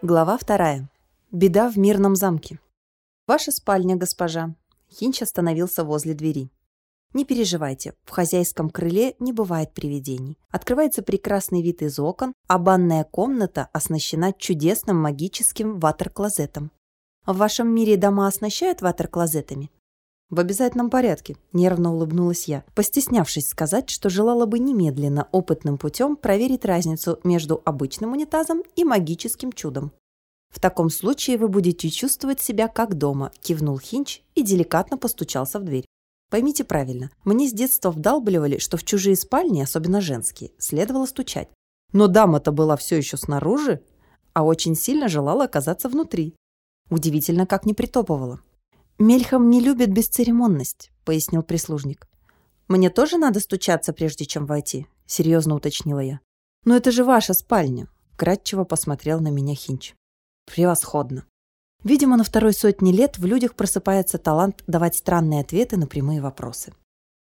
Глава вторая. Беда в мирном замке. Ваша спальня, госпожа. Хинч остановился возле двери. Не переживайте, в хозяйском крыле не бывает привидений. Открывается прекрасный вид из окон, а банная комната оснащена чудесным магическим ватер-клозетом. В вашем мире дома оснащают ватер-клозетами? В обязательном порядке, нервно улыбнулась я, постеснявшись сказать, что желала бы немедленно опытным путем проверить разницу между обычным унитазом и магическим чудом. «В таком случае вы будете чувствовать себя как дома», – кивнул Хинч и деликатно постучался в дверь. Поймите правильно, мне с детства вдалбливали, что в чужие спальни, особенно женские, следовало стучать. Но дама-то была все еще снаружи, а очень сильно желала оказаться внутри. Удивительно, как не притопывала. «Мельхам не любит бесцеремонность», — пояснил прислужник. «Мне тоже надо стучаться, прежде чем войти?» — серьезно уточнила я. «Но это же ваша спальня», — кратчево посмотрел на меня Хинч. «Превосходно». Видимо, на второй сотне лет в людях просыпается талант давать странные ответы на прямые вопросы.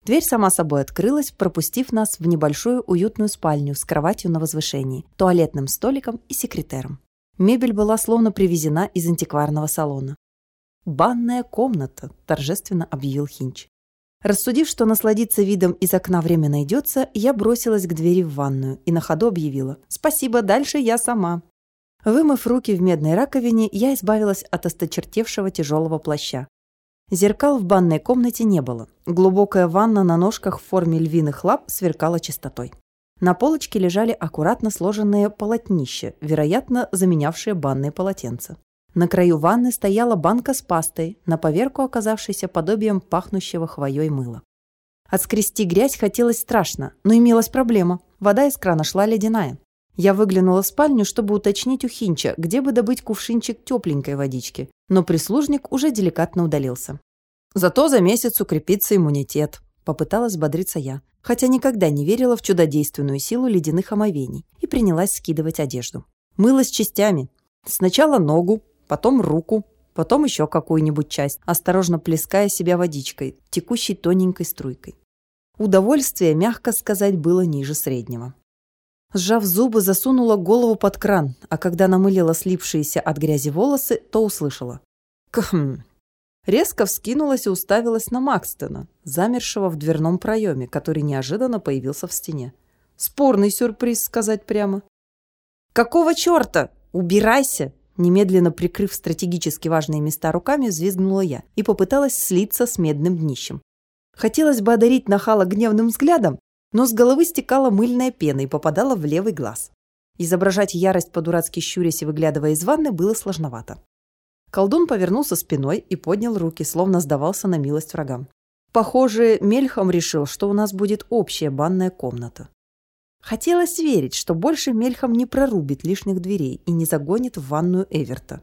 Дверь сама собой открылась, пропустив нас в небольшую уютную спальню с кроватью на возвышении, туалетным столиком и секретером. Мебель была словно привезена из антикварного салона. «Банная комната», – торжественно объявил Хинч. Рассудив, что насладиться видом из окна время найдется, я бросилась к двери в ванную и на ходу объявила «Спасибо, дальше я сама». Вымыв руки в медной раковине, я избавилась от осточертевшего тяжелого плаща. Зеркал в банной комнате не было. Глубокая ванна на ножках в форме львиных лап сверкала чистотой. На полочке лежали аккуратно сложенные полотнища, вероятно, заменявшие банные полотенца. На краю ванны стояла банка с пастой, на поверку оказавшейся подобием пахнущего хвоей мыла. Отскрести грязь хотелось страшно, но имелась проблема. Вода из крана шла ледяная. Я выглянула в спальню, чтобы уточнить у Хинча, где бы добыть кувшинчик тепленькой водички, но прислужник уже деликатно удалился. «Зато за месяц укрепится иммунитет», – попыталась бодриться я, хотя никогда не верила в чудодейственную силу ледяных омовений и принялась скидывать одежду. Мылась частями. Сначала ногу, потом руку, потом еще какую-нибудь часть, осторожно плеская себя водичкой, текущей тоненькой струйкой. Удовольствие, мягко сказать, было ниже среднего. Сжав зубы, засунула голову под кран, а когда намылила слипшиеся от грязи волосы, то услышала. Кхм. Резко вскинулась и уставилась на Макстона, замершего в дверном проеме, который неожиданно появился в стене. Спорный сюрприз, сказать прямо. «Какого черта? Убирайся!» Немедленно прикрыв стратегически важные места руками, взвизгнула я и попыталась слиться с медным днищем. Хотелось бы одарить нахала гневным взглядом, но с головы стекала мыльная пена и попадала в левый глаз. Изображать ярость по-дурацки щурясь и выглядывая из ванны было сложновато. Колдун повернулся спиной и поднял руки, словно сдавался на милость врагам. Похоже, Мельхам решил, что у нас будет общая банная комната. Хотелось верить, что больше Мельхам не прорубит лишних дверей и не загонит в ванную Эверта.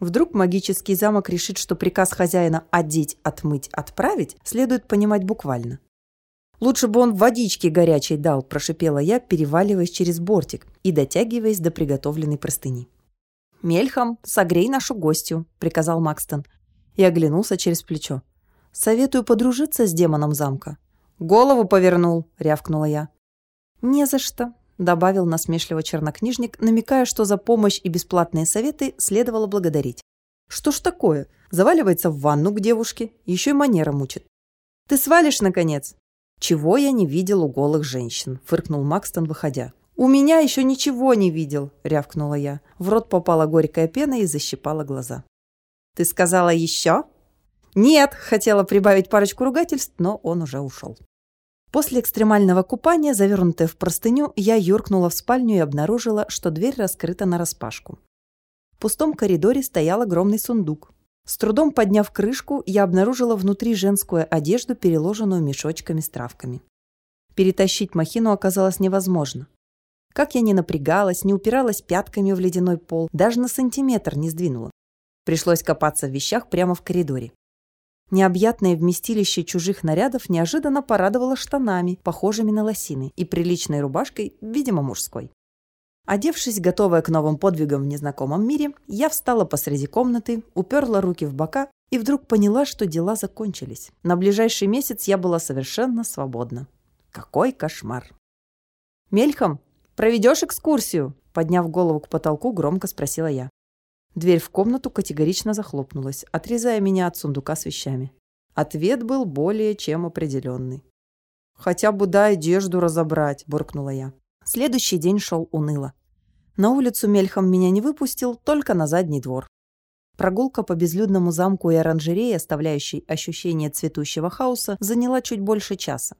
Вдруг магический замок решит, что приказ хозяина «одеть, отмыть, отправить» следует понимать буквально. «Лучше бы он водички горячей дал», – прошипела я, переваливаясь через бортик и дотягиваясь до приготовленной простыни. «Мельхам, согрей нашу гостью», – приказал Макстон и оглянулся через плечо. «Советую подружиться с демоном замка». «Голову повернул», – рявкнула я. «Не за что», – добавил насмешливо чернокнижник, намекая, что за помощь и бесплатные советы следовало благодарить. «Что ж такое? Заваливается в ванну к девушке, еще и манера мучит. Ты свалишь, наконец?» «Чего я не видел у голых женщин?» – фыркнул Макстон, выходя. «У меня еще ничего не видел!» – рявкнула я. В рот попала горькая пена и защипала глаза. «Ты сказала еще?» «Нет!» – хотела прибавить парочку ругательств, но он уже ушел. После экстремального купания, завернутая в простыню, я юркнула в спальню и обнаружила, что дверь раскрыта нараспашку. В пустом коридоре стоял огромный сундук. С трудом подняв крышку, я обнаружила внутри женскую одежду, переложенную мешочками с травками. Перетащить махину оказалось невозможно. Как я не напрягалась, не упиралась пятками в ледяной пол, даже на сантиметр не сдвинула. Пришлось копаться в вещах прямо в коридоре. Необъятное вместилище чужих нарядов неожиданно порадовало штанами, похожими на лосины, и приличной рубашкой, видимо, мужской. Одевшись, готовая к новым подвигам в незнакомом мире, я встала посреди комнаты, уперла руки в бока и вдруг поняла, что дела закончились. На ближайший месяц я была совершенно свободна. Какой кошмар! «Мельхам, проведешь экскурсию?» Подняв голову к потолку, громко спросила я. Дверь в комнату категорично захлопнулась, отрезая меня от сундука с вещами. Ответ был более чем определенный. «Хотя бы дай одежду разобрать», – буркнула я. Следующий день шел уныло. На улицу мельхом меня не выпустил, только на задний двор. Прогулка по безлюдному замку и оранжерее, оставляющей ощущение цветущего хаоса, заняла чуть больше часа.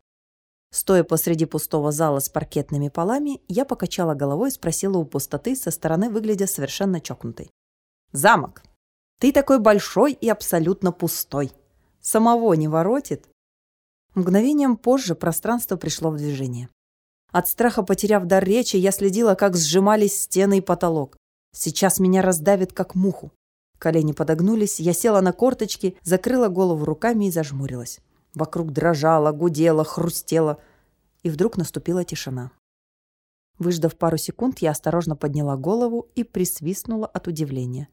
Стоя посреди пустого зала с паркетными полами, я покачала головой и спросила у пустоты, со стороны выглядя совершенно чокнутой. «Замок! Ты такой большой и абсолютно пустой. Самого не воротит?» Мгновением позже пространство пришло в движение. От страха потеряв дар речи, я следила, как сжимались стены и потолок. Сейчас меня раздавит, как муху. Колени подогнулись, я села на корточки, закрыла голову руками и зажмурилась. Вокруг дрожало, гудело, хрустело. И вдруг наступила тишина. Выждав пару секунд, я осторожно подняла голову и присвистнула от удивления.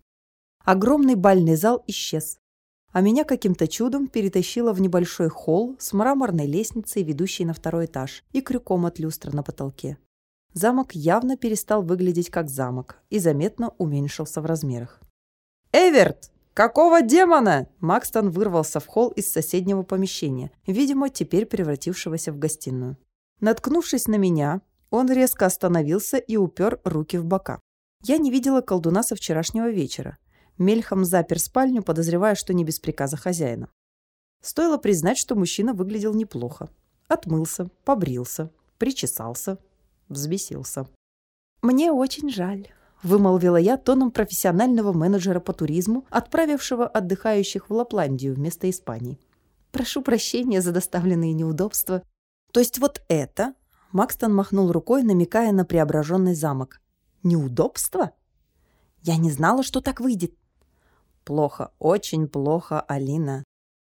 Огромный бальный зал исчез а меня каким-то чудом перетащило в небольшой холл с мраморной лестницей, ведущей на второй этаж, и крюком от люстра на потолке. Замок явно перестал выглядеть как замок и заметно уменьшился в размерах. «Эверт! Какого демона?» Макстон вырвался в холл из соседнего помещения, видимо, теперь превратившегося в гостиную. Наткнувшись на меня, он резко остановился и упер руки в бока. Я не видела колдуна со вчерашнего вечера, Мельхом запер спальню, подозревая, что не без приказа хозяина. Стоило признать, что мужчина выглядел неплохо. Отмылся, побрился, причесался, взбесился. «Мне очень жаль», — вымолвила я тоном профессионального менеджера по туризму, отправившего отдыхающих в Лапландию вместо Испании. «Прошу прощения за доставленные неудобства». «То есть вот это...» — Макстон махнул рукой, намекая на преображенный замок. «Неудобство?» «Я не знала, что так выйдет. Плохо, очень плохо, Алина.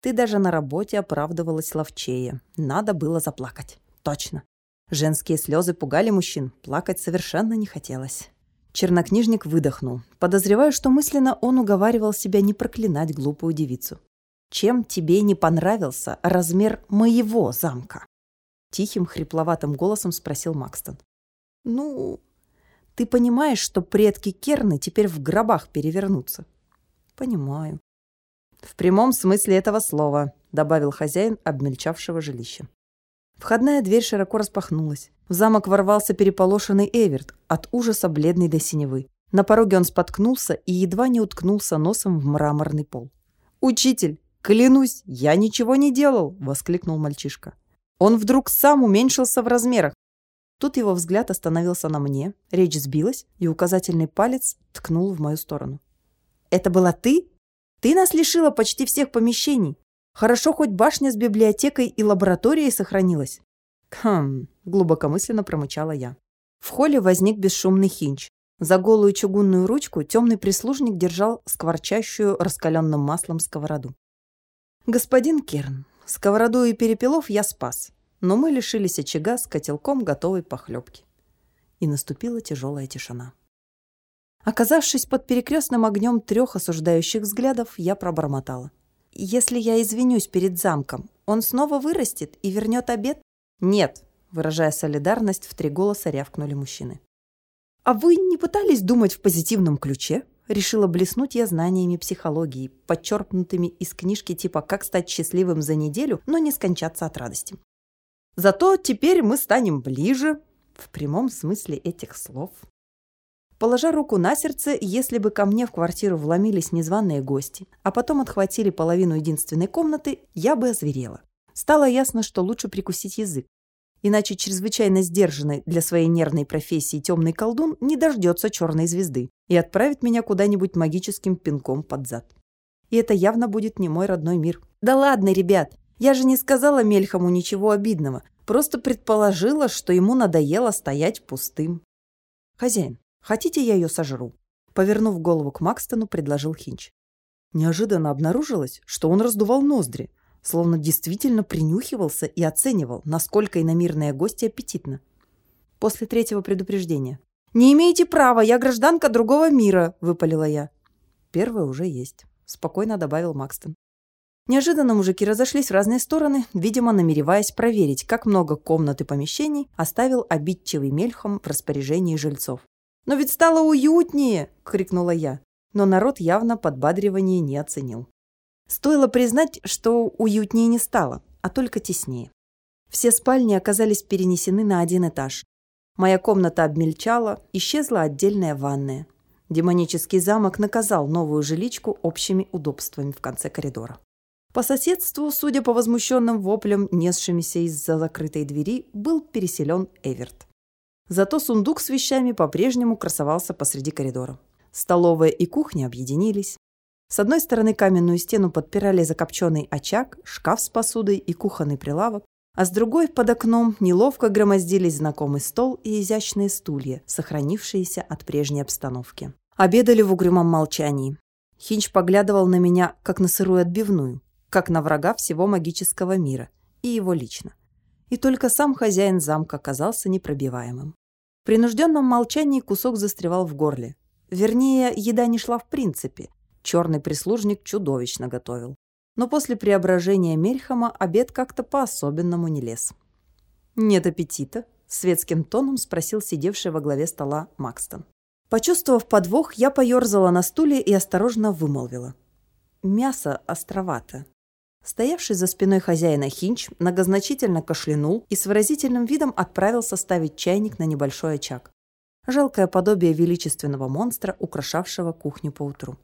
Ты даже на работе оправдывалась ловчее. Надо было заплакать. Точно. Женские слезы пугали мужчин. Плакать совершенно не хотелось. Чернокнижник выдохнул. Подозреваю, что мысленно он уговаривал себя не проклинать глупую девицу. «Чем тебе не понравился размер моего замка?» Тихим, хрипловатым голосом спросил Макстон. «Ну, ты понимаешь, что предки Керны теперь в гробах перевернутся?» «Понимаю». «В прямом смысле этого слова», — добавил хозяин обмельчавшего жилища. Входная дверь широко распахнулась. В замок ворвался переполошенный Эверт, от ужаса бледный до синевы. На пороге он споткнулся и едва не уткнулся носом в мраморный пол. «Учитель, клянусь, я ничего не делал!» — воскликнул мальчишка. Он вдруг сам уменьшился в размерах. Тут его взгляд остановился на мне, речь сбилась, и указательный палец ткнул в мою сторону. Это была ты? Ты нас лишила почти всех помещений. Хорошо, хоть башня с библиотекой и лабораторией сохранилась. Хм, глубокомысленно промычала я. В холле возник бесшумный хинч. За голую чугунную ручку темный прислужник держал скворчащую раскаленным маслом сковороду. «Господин Керн, сковороду и перепелов я спас, но мы лишились очага с котелком готовой похлебки». И наступила тяжелая тишина. Оказавшись под перекрестным огнем трех осуждающих взглядов, я пробормотала. «Если я извинюсь перед замком, он снова вырастет и вернет обед?» «Нет», — выражая солидарность, в три голоса рявкнули мужчины. «А вы не пытались думать в позитивном ключе?» Решила блеснуть я знаниями психологии, подчеркнутыми из книжки типа «Как стать счастливым за неделю, но не скончаться от радости». «Зато теперь мы станем ближе», в прямом смысле этих слов. Положа руку на сердце, если бы ко мне в квартиру вломились незваные гости, а потом отхватили половину единственной комнаты, я бы озверела. Стало ясно, что лучше прикусить язык. Иначе чрезвычайно сдержанный для своей нервной профессии темный колдун не дождется черной звезды и отправит меня куда-нибудь магическим пинком под зад. И это явно будет не мой родной мир. Да ладно, ребят, я же не сказала Мельхаму ничего обидного, просто предположила, что ему надоело стоять пустым. Хозяин, Хотите, я ее сожру?» Повернув голову к Макстону, предложил Хинч. Неожиданно обнаружилось, что он раздувал ноздри, словно действительно принюхивался и оценивал, насколько иномирная гостья аппетитна. После третьего предупреждения. «Не имеете права, я гражданка другого мира», — выпалила я. «Первое уже есть», — спокойно добавил Макстон. Неожиданно мужики разошлись в разные стороны, видимо, намереваясь проверить, как много комнат и помещений оставил обидчивый мельхом в распоряжении жильцов. «Но ведь стало уютнее!» — крикнула я. но народ явно подбадривание не оценил. Стоило признать, что уютнее не стало, а только теснее. Все спальни оказались перенесены на один этаж. Моя комната обмельчала, исчезла отдельная ванная. Демонический замок наказал новую жиличку общими удобствами в конце коридора. По соседству, судя по возмущенным воплям, несшимися из-за закрытой двери, был переселен Эверт. Зато сундук с вещами по-прежнему красовался посреди коридора. Столовая и кухня объединились. С одной стороны каменную стену подпирали закопченный очаг, шкаф с посудой и кухонный прилавок, а с другой под окном неловко громоздились знакомый стол и изящные стулья, сохранившиеся от прежней обстановки. Обедали в угрюмом молчании. Хинч поглядывал на меня, как на сырую отбивную, как на врага всего магического мира, и его лично. И только сам хозяин замка казался непробиваемым. В принужденном молчании кусок застревал в горле. Вернее, еда не шла в принципе. Черный прислужник чудовищно готовил. Но после преображения Мельхама обед как-то по-особенному не лез. «Нет аппетита?» – светским тоном спросил сидевший во главе стола Макстон. Почувствовав подвох, я поерзала на стуле и осторожно вымолвила. «Мясо островато. Стоявший за спиной хозяина Хинч многозначительно кашлянул и с выразительным видом отправился ставить чайник на небольшой очаг. Жалкое подобие величественного монстра, украшавшего кухню поутру.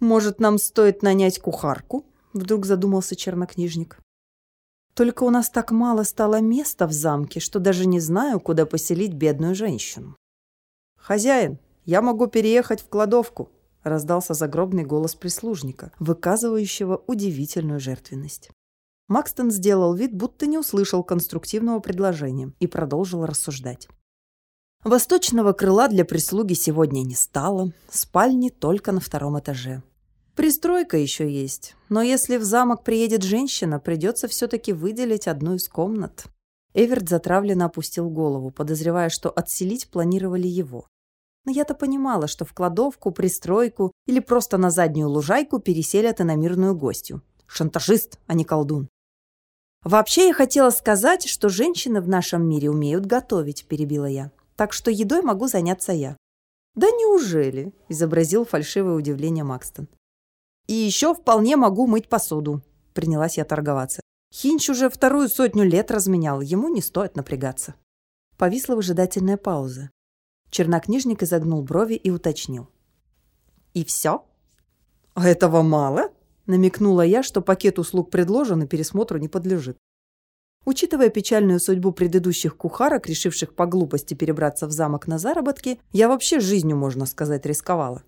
«Может, нам стоит нанять кухарку?» – вдруг задумался чернокнижник. «Только у нас так мало стало места в замке, что даже не знаю, куда поселить бедную женщину». «Хозяин, я могу переехать в кладовку», раздался загробный голос прислужника, выказывающего удивительную жертвенность. Макстон сделал вид, будто не услышал конструктивного предложения и продолжил рассуждать. Восточного крыла для прислуги сегодня не стало, спальни только на втором этаже. Пристройка еще есть, но если в замок приедет женщина, придется все-таки выделить одну из комнат. Эверт затравленно опустил голову, подозревая, что отселить планировали его. Но я-то понимала, что в кладовку, пристройку или просто на заднюю лужайку переселят иномирную гостью. Шантажист, а не колдун. «Вообще я хотела сказать, что женщины в нашем мире умеют готовить», – перебила я. «Так что едой могу заняться я». «Да неужели?» – изобразил фальшивое удивление Макстон. «И еще вполне могу мыть посуду», – принялась я торговаться. Хинч уже вторую сотню лет разменял, ему не стоит напрягаться. Повисла выжидательная пауза. Чернокнижник изогнул брови и уточнил. «И все?» «А этого мало?» – намекнула я, что пакет услуг предложен и пересмотру не подлежит. Учитывая печальную судьбу предыдущих кухарок, решивших по глупости перебраться в замок на заработки, я вообще жизнью, можно сказать, рисковала.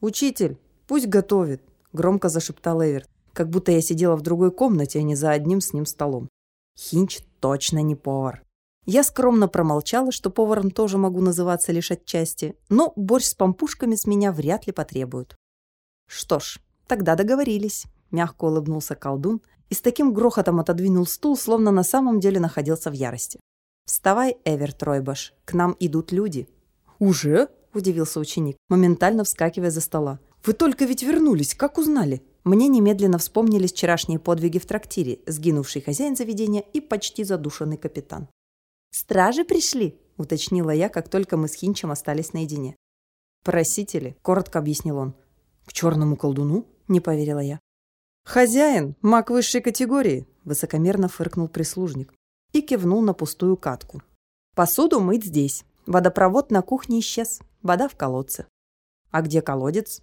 «Учитель, пусть готовит», – громко зашептал Эверт, как будто я сидела в другой комнате, а не за одним с ним столом. Хинч точно не повар. Я скромно промолчала, что поваром тоже могу называться лишь отчасти, но борщ с пампушками с меня вряд ли потребуют. Что ж, тогда договорились, мягко улыбнулся колдун и с таким грохотом отодвинул стул, словно на самом деле находился в ярости. «Вставай, Эвер Тройбаш, к нам идут люди». «Уже?» – удивился ученик, моментально вскакивая за стола. «Вы только ведь вернулись, как узнали?» Мне немедленно вспомнились вчерашние подвиги в трактире, сгинувший хозяин заведения и почти задушенный капитан. «Стражи пришли?» – уточнила я, как только мы с Хинчем остались наедине. «Просители», – коротко объяснил он. «К черному колдуну?» – не поверила я. «Хозяин, маг высшей категории», – высокомерно фыркнул прислужник и кивнул на пустую катку. «Посуду мыть здесь. Водопровод на кухне исчез. Вода в колодце. А где колодец?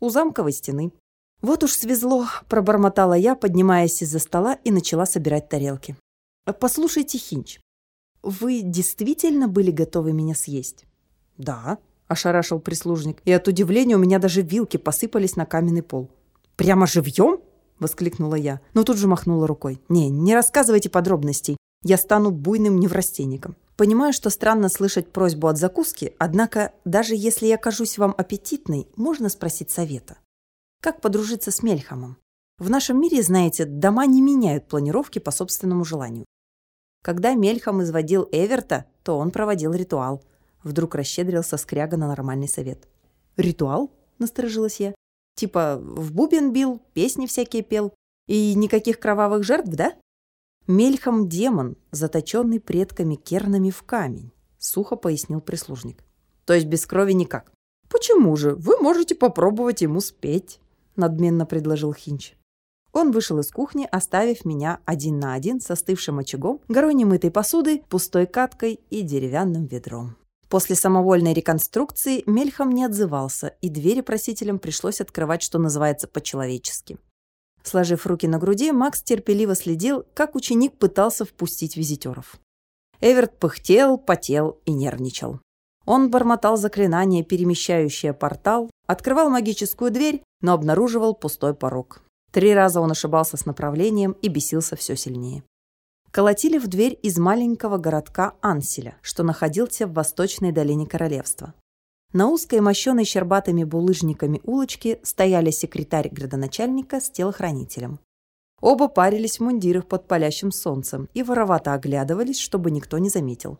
У замковой стены. Вот уж свезло, пробормотала я, поднимаясь из-за стола и начала собирать тарелки. Послушайте, Хинч, «Вы действительно были готовы меня съесть?» «Да», – ошарашил прислужник, и от удивления у меня даже вилки посыпались на каменный пол. «Прямо живьем?» – воскликнула я, но тут же махнула рукой. «Не, не рассказывайте подробностей. Я стану буйным неврастенником. Понимаю, что странно слышать просьбу от закуски, однако, даже если я кажусь вам аппетитной, можно спросить совета. Как подружиться с Мельхамом? В нашем мире, знаете, дома не меняют планировки по собственному желанию. Когда Мельхам изводил Эверта, то он проводил ритуал. Вдруг расщедрился скряга на нормальный совет. «Ритуал?» – насторожилась я. «Типа в бубен бил, песни всякие пел. И никаких кровавых жертв, да?» «Мельхам – демон, заточенный предками кернами в камень», – сухо пояснил прислужник. «То есть без крови никак?» «Почему же? Вы можете попробовать ему спеть», — надменно предложил Хинч. Он вышел из кухни, оставив меня один на один с остывшим очагом, горой немытой посуды, пустой каткой и деревянным ведром. После самовольной реконструкции Мельхам не отзывался, и двери просителям пришлось открывать, что называется, по-человечески. Сложив руки на груди, Макс терпеливо следил, как ученик пытался впустить визитеров. Эверт пыхтел, потел и нервничал. Он бормотал заклинание, перемещающее портал, открывал магическую дверь, но обнаруживал пустой порог. Три раза он ошибался с направлением и бесился все сильнее. Колотили в дверь из маленького городка Анселя, что находился в восточной долине королевства. На узкой, мощенной щербатыми булыжниками улочке стояли секретарь градоначальника с телохранителем. Оба парились в мундирах под палящим солнцем и воровато оглядывались, чтобы никто не заметил.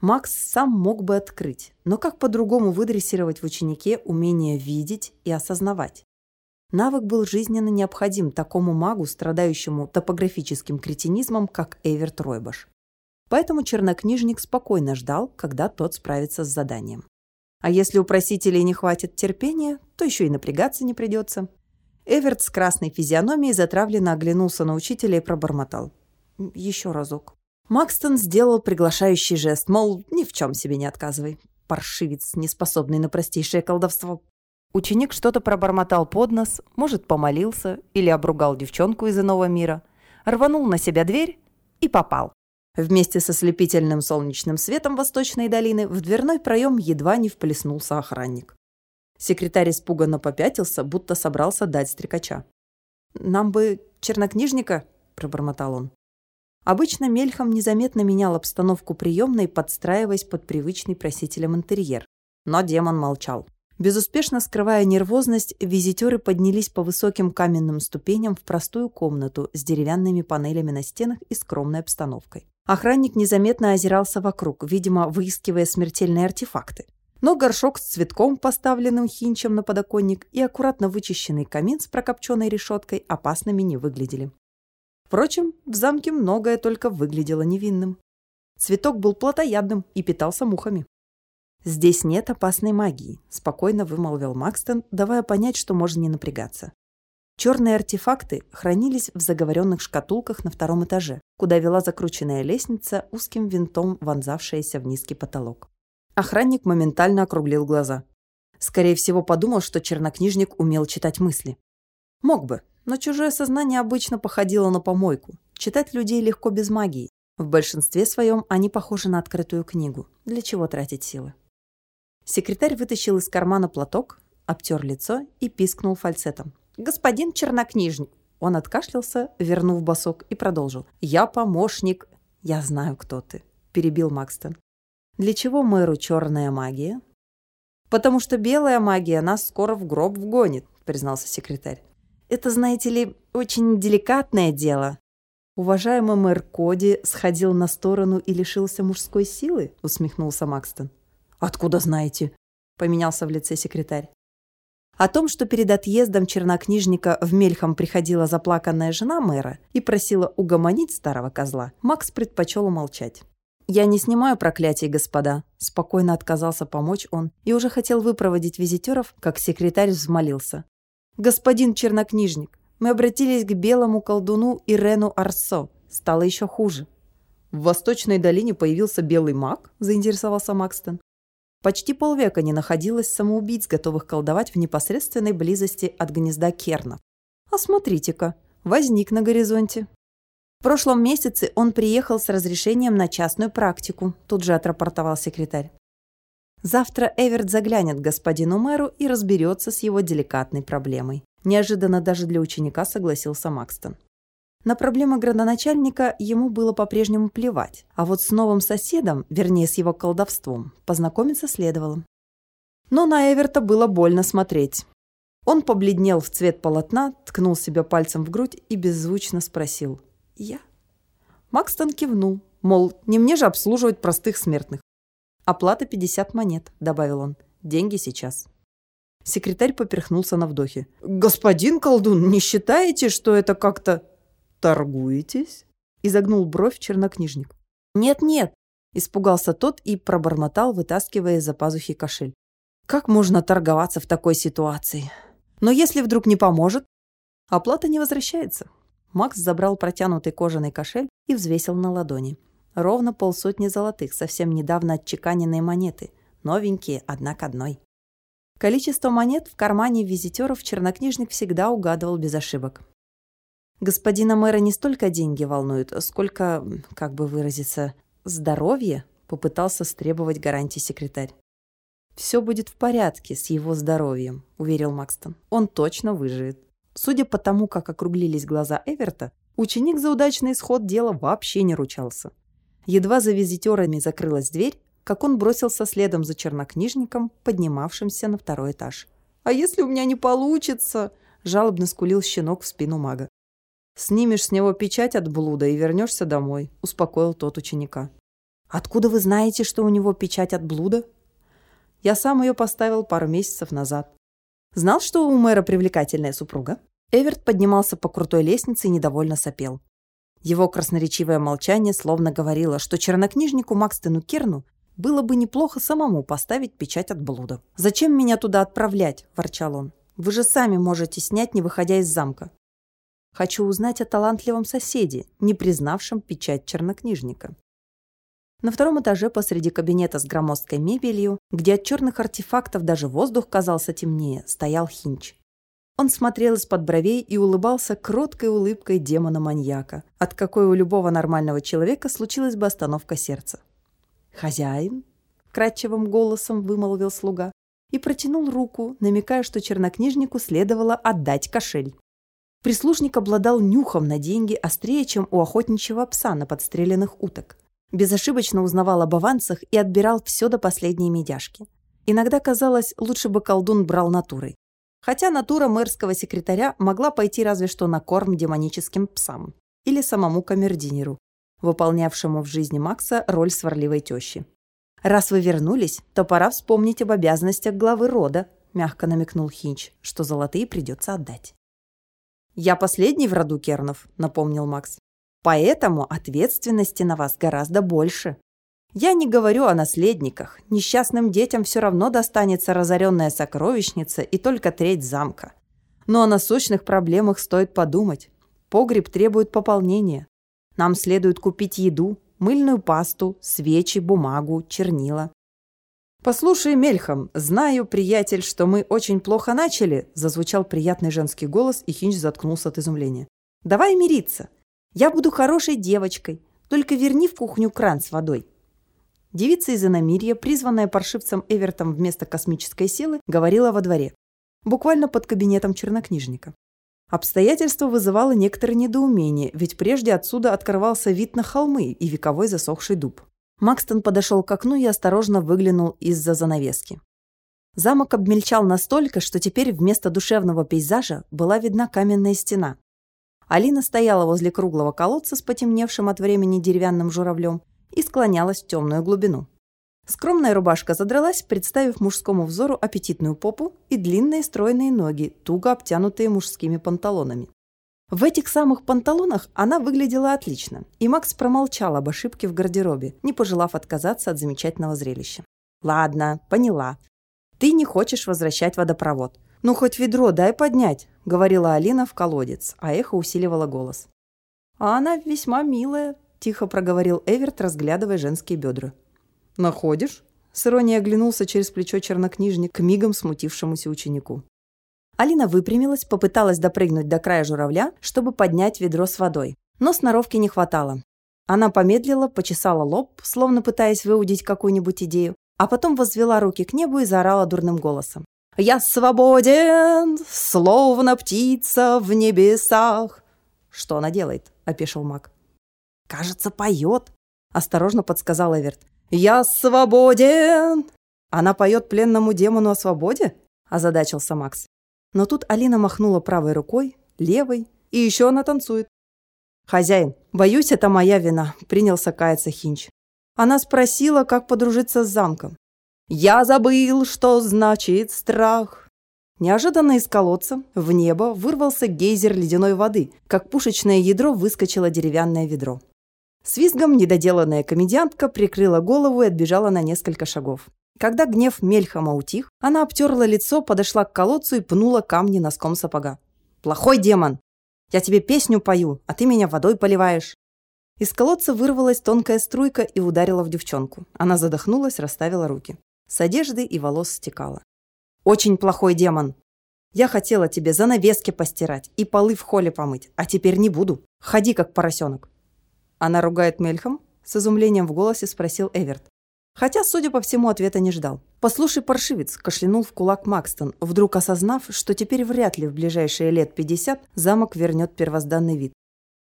Макс сам мог бы открыть, но как по-другому выдрессировать в ученике умение видеть и осознавать? Навык был жизненно необходим такому магу, страдающему топографическим кретинизмом, как Эверт Ройбаш. Поэтому чернокнижник спокойно ждал, когда тот справится с заданием. А если у просителей не хватит терпения, то еще и напрягаться не придется. Эверт с красной физиономией затравленно оглянулся на учителя и пробормотал. «Еще разок». Макстон сделал приглашающий жест, мол, ни в чем себе не отказывай. Паршивец, неспособный на простейшее колдовство. Ученик что-то пробормотал под нос, может, помолился или обругал девчонку из иного мира, рванул на себя дверь и попал. Вместе со слепительным солнечным светом Восточной долины в дверной проем едва не вплеснулся охранник. Секретарь испуганно попятился, будто собрался дать стрекача. «Нам бы чернокнижника», – пробормотал он. Обычно Мельхам незаметно менял обстановку приемной, подстраиваясь под привычный просителям интерьер. Но демон молчал. Безуспешно скрывая нервозность, визитеры поднялись по высоким каменным ступеням в простую комнату с деревянными панелями на стенах и скромной обстановкой. Охранник незаметно озирался вокруг, видимо, выискивая смертельные артефакты. Но горшок с цветком, поставленным хинчем на подоконник, и аккуратно вычищенный камин с прокопченной решеткой опасными не выглядели. Впрочем, в замке многое только выглядело невинным. Цветок был плотоядным и питался мухами. «Здесь нет опасной магии», – спокойно вымолвил Макстон, давая понять, что можно не напрягаться. Черные артефакты хранились в заговоренных шкатулках на втором этаже, куда вела закрученная лестница, узким винтом вонзавшаяся в низкий потолок. Охранник моментально округлил глаза. Скорее всего, подумал, что чернокнижник умел читать мысли. Мог бы, но чужое сознание обычно походило на помойку. Читать людей легко без магии. В большинстве своем они похожи на открытую книгу. Для чего тратить силы? Секретарь вытащил из кармана платок, обтер лицо и пискнул фальцетом. «Господин чернокнижник!» Он откашлялся, вернув босок, и продолжил. «Я помощник...» «Я знаю, кто ты», — перебил Макстон. «Для чего мэру черная магия?» «Потому что белая магия нас скоро в гроб вгонит», — признался секретарь. «Это, знаете ли, очень деликатное дело». «Уважаемый мэр Коди сходил на сторону и лишился мужской силы?» — усмехнулся Макстон. «Откуда знаете?» – поменялся в лице секретарь. О том, что перед отъездом чернокнижника в Мельхам приходила заплаканная жена мэра и просила угомонить старого козла, Макс предпочел умолчать. «Я не снимаю проклятий, господа», – спокойно отказался помочь он и уже хотел выпроводить визитеров, как секретарь взмолился. «Господин чернокнижник, мы обратились к белому колдуну Ирену Арсо. Стало еще хуже». «В Восточной долине появился белый маг?» – заинтересовался Макстон. Почти полвека не находилось самоубийц, готовых колдовать в непосредственной близости от гнезда Керна. А смотрите-ка, возник на горизонте. В прошлом месяце он приехал с разрешением на частную практику, тут же отрапортовал секретарь. Завтра Эверт заглянет господину мэру и разберется с его деликатной проблемой. Неожиданно даже для ученика согласился Макстон. На проблемы градоначальника ему было по-прежнему плевать, а вот с новым соседом, вернее с его колдовством, познакомиться следовало. Но на Эверта было больно смотреть. Он побледнел в цвет полотна, ткнул себя пальцем в грудь и беззвучно спросил «Я?». Макстон кивнул, мол, не мне же обслуживать простых смертных. «Оплата 50 монет», — добавил он. «Деньги сейчас». Секретарь поперхнулся на вдохе. «Господин колдун, не считаете, что это как-то...» торгуетесь?» – изогнул бровь чернокнижник. «Нет-нет», – испугался тот и пробормотал, вытаскивая из-за пазухи кошель. Как можно торговаться в такой ситуации? Но если вдруг не поможет, оплата не возвращается. Макс забрал протянутый кожаный кошель и взвесил на ладони. Ровно полсотни золотых, совсем недавно отчеканенные монеты. Новенькие, одна к одной. Количество монет в кармане визитеров чернокнижник всегда угадывал без ошибок. Господина мэра не столько деньги волнуют, сколько, как бы выразиться, здоровье, попытался стребовать гарантии секретарь. «Все будет в порядке с его здоровьем», – уверил Макстон. «Он точно выживет». Судя по тому, как округлились глаза Эверта, ученик за удачный исход дела вообще не ручался. Едва за визитерами закрылась дверь, как он бросился следом за чернокнижником, поднимавшимся на второй этаж. «А если у меня не получится?» – жалобно скулил щенок в спину мага. «Снимешь с него печать от блуда и вернешься домой», – успокоил тот ученика. «Откуда вы знаете, что у него печать от блуда?» «Я сам ее поставил пару месяцев назад». «Знал, что у мэра привлекательная супруга?» Эверт поднимался по крутой лестнице и недовольно сопел. Его красноречивое молчание словно говорило, что чернокнижнику Макстену Керну было бы неплохо самому поставить печать от блуда. «Зачем меня туда отправлять?» – ворчал он. «Вы же сами можете снять, не выходя из замка. Хочу узнать о талантливом соседе, не признавшем печать чернокнижника. На втором этаже посреди кабинета с громоздкой мебелью, где от черных артефактов даже воздух казался темнее, стоял Хинч. Он смотрел из-под бровей и улыбался кроткой улыбкой демона-маньяка, от какой у любого нормального человека случилась бы остановка сердца. «Хозяин?» – кратчевым голосом вымолвил слуга и протянул руку, намекая, что чернокнижнику следовало отдать кошель. Прислужник обладал нюхом на деньги острее, чем у охотничьего пса на подстреленных уток. Безошибочно узнавал об авансах и отбирал все до последней медяшки. Иногда казалось, лучше бы колдун брал натурой. Хотя натура мэрского секретаря могла пойти разве что на корм демоническим псам или самому камердинеру, выполнявшему в жизни Макса роль сварливой тещи. «Раз вы вернулись, то пора вспомнить об обязанностях главы рода», мягко намекнул Хинч, что золотые придется отдать. «Я последний в роду Кернов», — напомнил Макс. «Поэтому ответственности на вас гораздо больше. Я не говорю о наследниках. Несчастным детям все равно достанется разоренная сокровищница и только треть замка. Но о насущных проблемах стоит подумать. Погреб требует пополнения. Нам следует купить еду, мыльную пасту, свечи, бумагу, чернила. «Послушай, Мельхам, знаю, приятель, что мы очень плохо начали», зазвучал приятный женский голос, и Хинч заткнулся от изумления. «Давай мириться. Я буду хорошей девочкой. Только верни в кухню кран с водой». Девица из Иномирья, призванная паршивцем Эвертом вместо космической силы, говорила во дворе, буквально под кабинетом чернокнижника. Обстоятельство вызывало некоторое недоумение, ведь прежде отсюда открывался вид на холмы и вековой засохший дуб. Макстон подошел к окну и осторожно выглянул из-за занавески. Замок обмельчал настолько, что теперь вместо душевного пейзажа была видна каменная стена. Алина стояла возле круглого колодца с потемневшим от времени деревянным журавлем и склонялась в темную глубину. Скромная рубашка задралась, представив мужскому взору аппетитную попу и длинные стройные ноги, туго обтянутые мужскими панталонами. В этих самых панталонах она выглядела отлично, и Макс промолчал об ошибке в гардеробе, не пожелав отказаться от замечательного зрелища. «Ладно, поняла. Ты не хочешь возвращать водопровод. Ну, хоть ведро дай поднять», — говорила Алина в колодец, а эхо усиливало голос. «А она весьма милая», — тихо проговорил Эверт, разглядывая женские бедра. «Находишь?» — с иронией оглянулся через плечо чернокнижник к мигом смутившемуся ученику. Алина выпрямилась, попыталась допрыгнуть до края журавля, чтобы поднять ведро с водой. Но сноровки не хватало. Она помедлила, почесала лоб, словно пытаясь выудить какую-нибудь идею, а потом возвела руки к небу и заорала дурным голосом. «Я свободен, словно птица в небесах!» «Что она делает?» – опешил маг. «Кажется, поет», – осторожно подсказал Эверт. «Я свободен!» «Она поет пленному демону о свободе?» – озадачился Макс. Но тут Алина махнула правой рукой, левой, и еще она танцует. «Хозяин, боюсь, это моя вина», – принялся каяться Хинч. Она спросила, как подружиться с замком. «Я забыл, что значит страх». Неожиданно из колодца в небо вырвался гейзер ледяной воды, как пушечное ядро выскочило деревянное ведро. С визгом недоделанная комедиантка прикрыла голову и отбежала на несколько шагов. Когда гнев Мельхама утих, она обтерла лицо, подошла к колодцу и пнула камни носком сапога. «Плохой демон! Я тебе песню пою, а ты меня водой поливаешь!» Из колодца вырвалась тонкая струйка и ударила в девчонку. Она задохнулась, расставила руки. С одежды и волос стекала. «Очень плохой демон! Я хотела тебе занавески постирать и полы в холле помыть, а теперь не буду. Ходи, как поросенок!» Она ругает Мельхам? С изумлением в голосе спросил Эверт. Хотя, судя по всему, ответа не ждал. «Послушай, паршивец!» – кашлянул в кулак Макстон, вдруг осознав, что теперь вряд ли в ближайшие лет 50 замок вернет первозданный вид.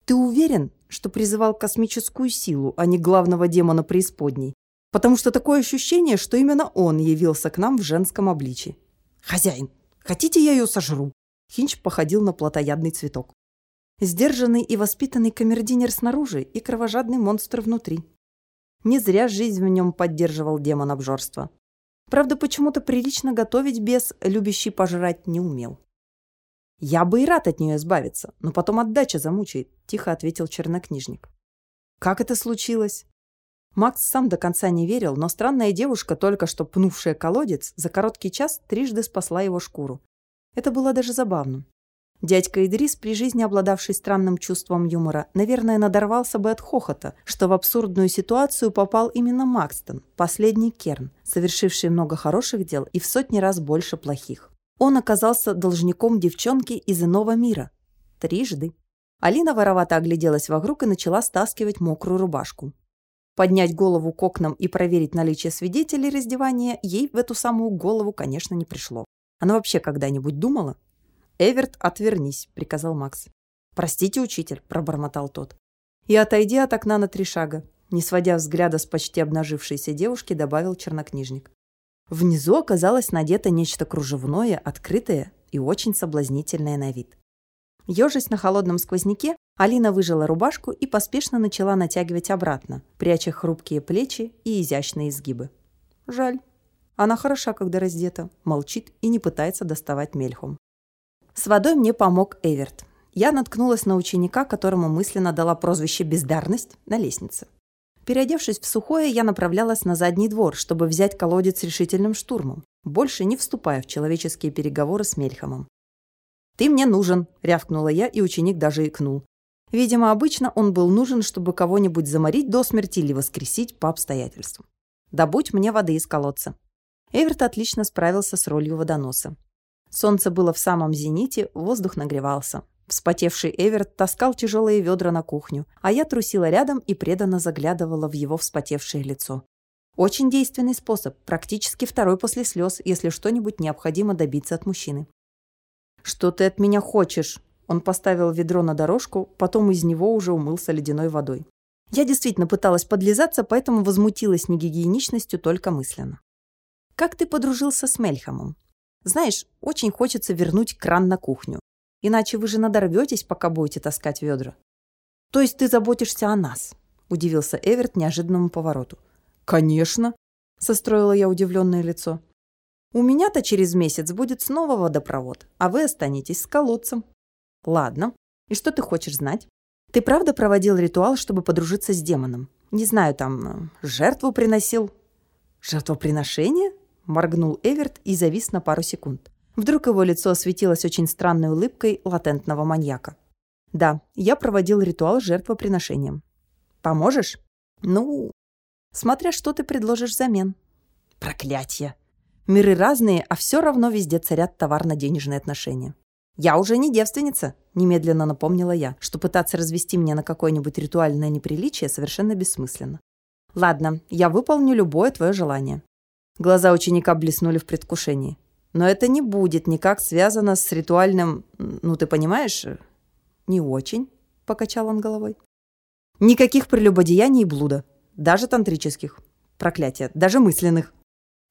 «Ты уверен, что призывал космическую силу, а не главного демона преисподней? Потому что такое ощущение, что именно он явился к нам в женском обличии. Хозяин, хотите, я ее сожру?» Хинч походил на плотоядный цветок. Сдержанный и воспитанный камердинер снаружи и кровожадный монстр внутри. Не зря жизнь в нем поддерживал демон обжорства. Правда, почему-то прилично готовить бес, любящий пожрать, не умел. «Я бы и рад от нее избавиться, но потом отдача замучает», – тихо ответил чернокнижник. «Как это случилось?» Макс сам до конца не верил, но странная девушка, только что пнувшая колодец, за короткий час трижды спасла его шкуру. Это было даже забавно. Дядька Идрис, при жизни обладавший странным чувством юмора, наверное, надорвался бы от хохота, что в абсурдную ситуацию попал именно Макстон, последний Керн, совершивший много хороших дел и в сотни раз больше плохих. Он оказался должником девчонки из иного мира. Трижды. Алина воровато огляделась вокруг и начала стаскивать мокрую рубашку. Поднять голову к окнам и проверить наличие свидетелей раздевания ей в эту самую голову, конечно, не пришло. Она вообще когда-нибудь думала, «Эверт, отвернись», — приказал Макс. «Простите, учитель», — пробормотал тот. И, отойди от окна на три шага, не сводя взгляда с почти обнажившейся девушки, добавил чернокнижник. Внизу оказалось надето нечто кружевное, открытое и очень соблазнительное на вид. Ёжись на холодном сквозняке, Алина выжила рубашку и поспешно начала натягивать обратно, пряча хрупкие плечи и изящные изгибы. Жаль. Она хороша, когда раздета, молчит и не пытается доставать мельхом. С водой мне помог Эверт. Я наткнулась на ученика, которому мысленно дала прозвище «бездарность» на лестнице. Переодевшись в сухое, я направлялась на задний двор, чтобы взять колодец решительным штурмом, больше не вступая в человеческие переговоры с Мельхамом. «Ты мне нужен!» – рявкнула я, и ученик даже икнул. Видимо, обычно он был нужен, чтобы кого-нибудь заморить до смерти или воскресить по обстоятельствам. «Добудь мне воды из колодца». Эверт отлично справился с ролью водоноса. Солнце было в самом зените, воздух нагревался. Вспотевший Эверт таскал тяжелые ведра на кухню, а я трусила рядом и преданно заглядывала в его вспотевшее лицо. Очень действенный способ, практически второй после слез, если что-нибудь необходимо добиться от мужчины. «Что ты от меня хочешь?» Он поставил ведро на дорожку, потом из него уже умылся ледяной водой. Я действительно пыталась подлизаться, поэтому возмутилась негигиеничностью только мысленно. «Как ты подружился с Мельхамом?» Знаешь, очень хочется вернуть кран на кухню. Иначе вы же надорветесь, пока будете таскать ведра. То есть ты заботишься о нас? Удивился Эверт неожиданному повороту. Конечно, состроила я удивленное лицо. У меня-то через месяц будет снова водопровод, а вы останетесь с колодцем. Ладно. И что ты хочешь знать? Ты правда проводил ритуал, чтобы подружиться с демоном? Не знаю, там, жертву приносил? Жертвоприношение? Моргнул Эверт и завис на пару секунд. Вдруг его лицо осветилось очень странной улыбкой латентного маньяка. «Да, я проводил ритуал жертвоприношением. Поможешь?» «Ну, смотря что ты предложишь взамен». «Проклятье! Миры разные, а все равно везде царят товарно-денежные отношения». «Я уже не девственница», – немедленно напомнила я, что пытаться развести меня на какое-нибудь ритуальное неприличие совершенно бессмысленно. «Ладно, я выполню любое твое желание. Глаза ученика блеснули в предвкушении. Но это не будет никак связано с ритуальным... Ну, ты понимаешь? Не очень, покачал он головой. Никаких прелюбодеяний и блуда. Даже тантрических. Проклятие. Даже мысленных.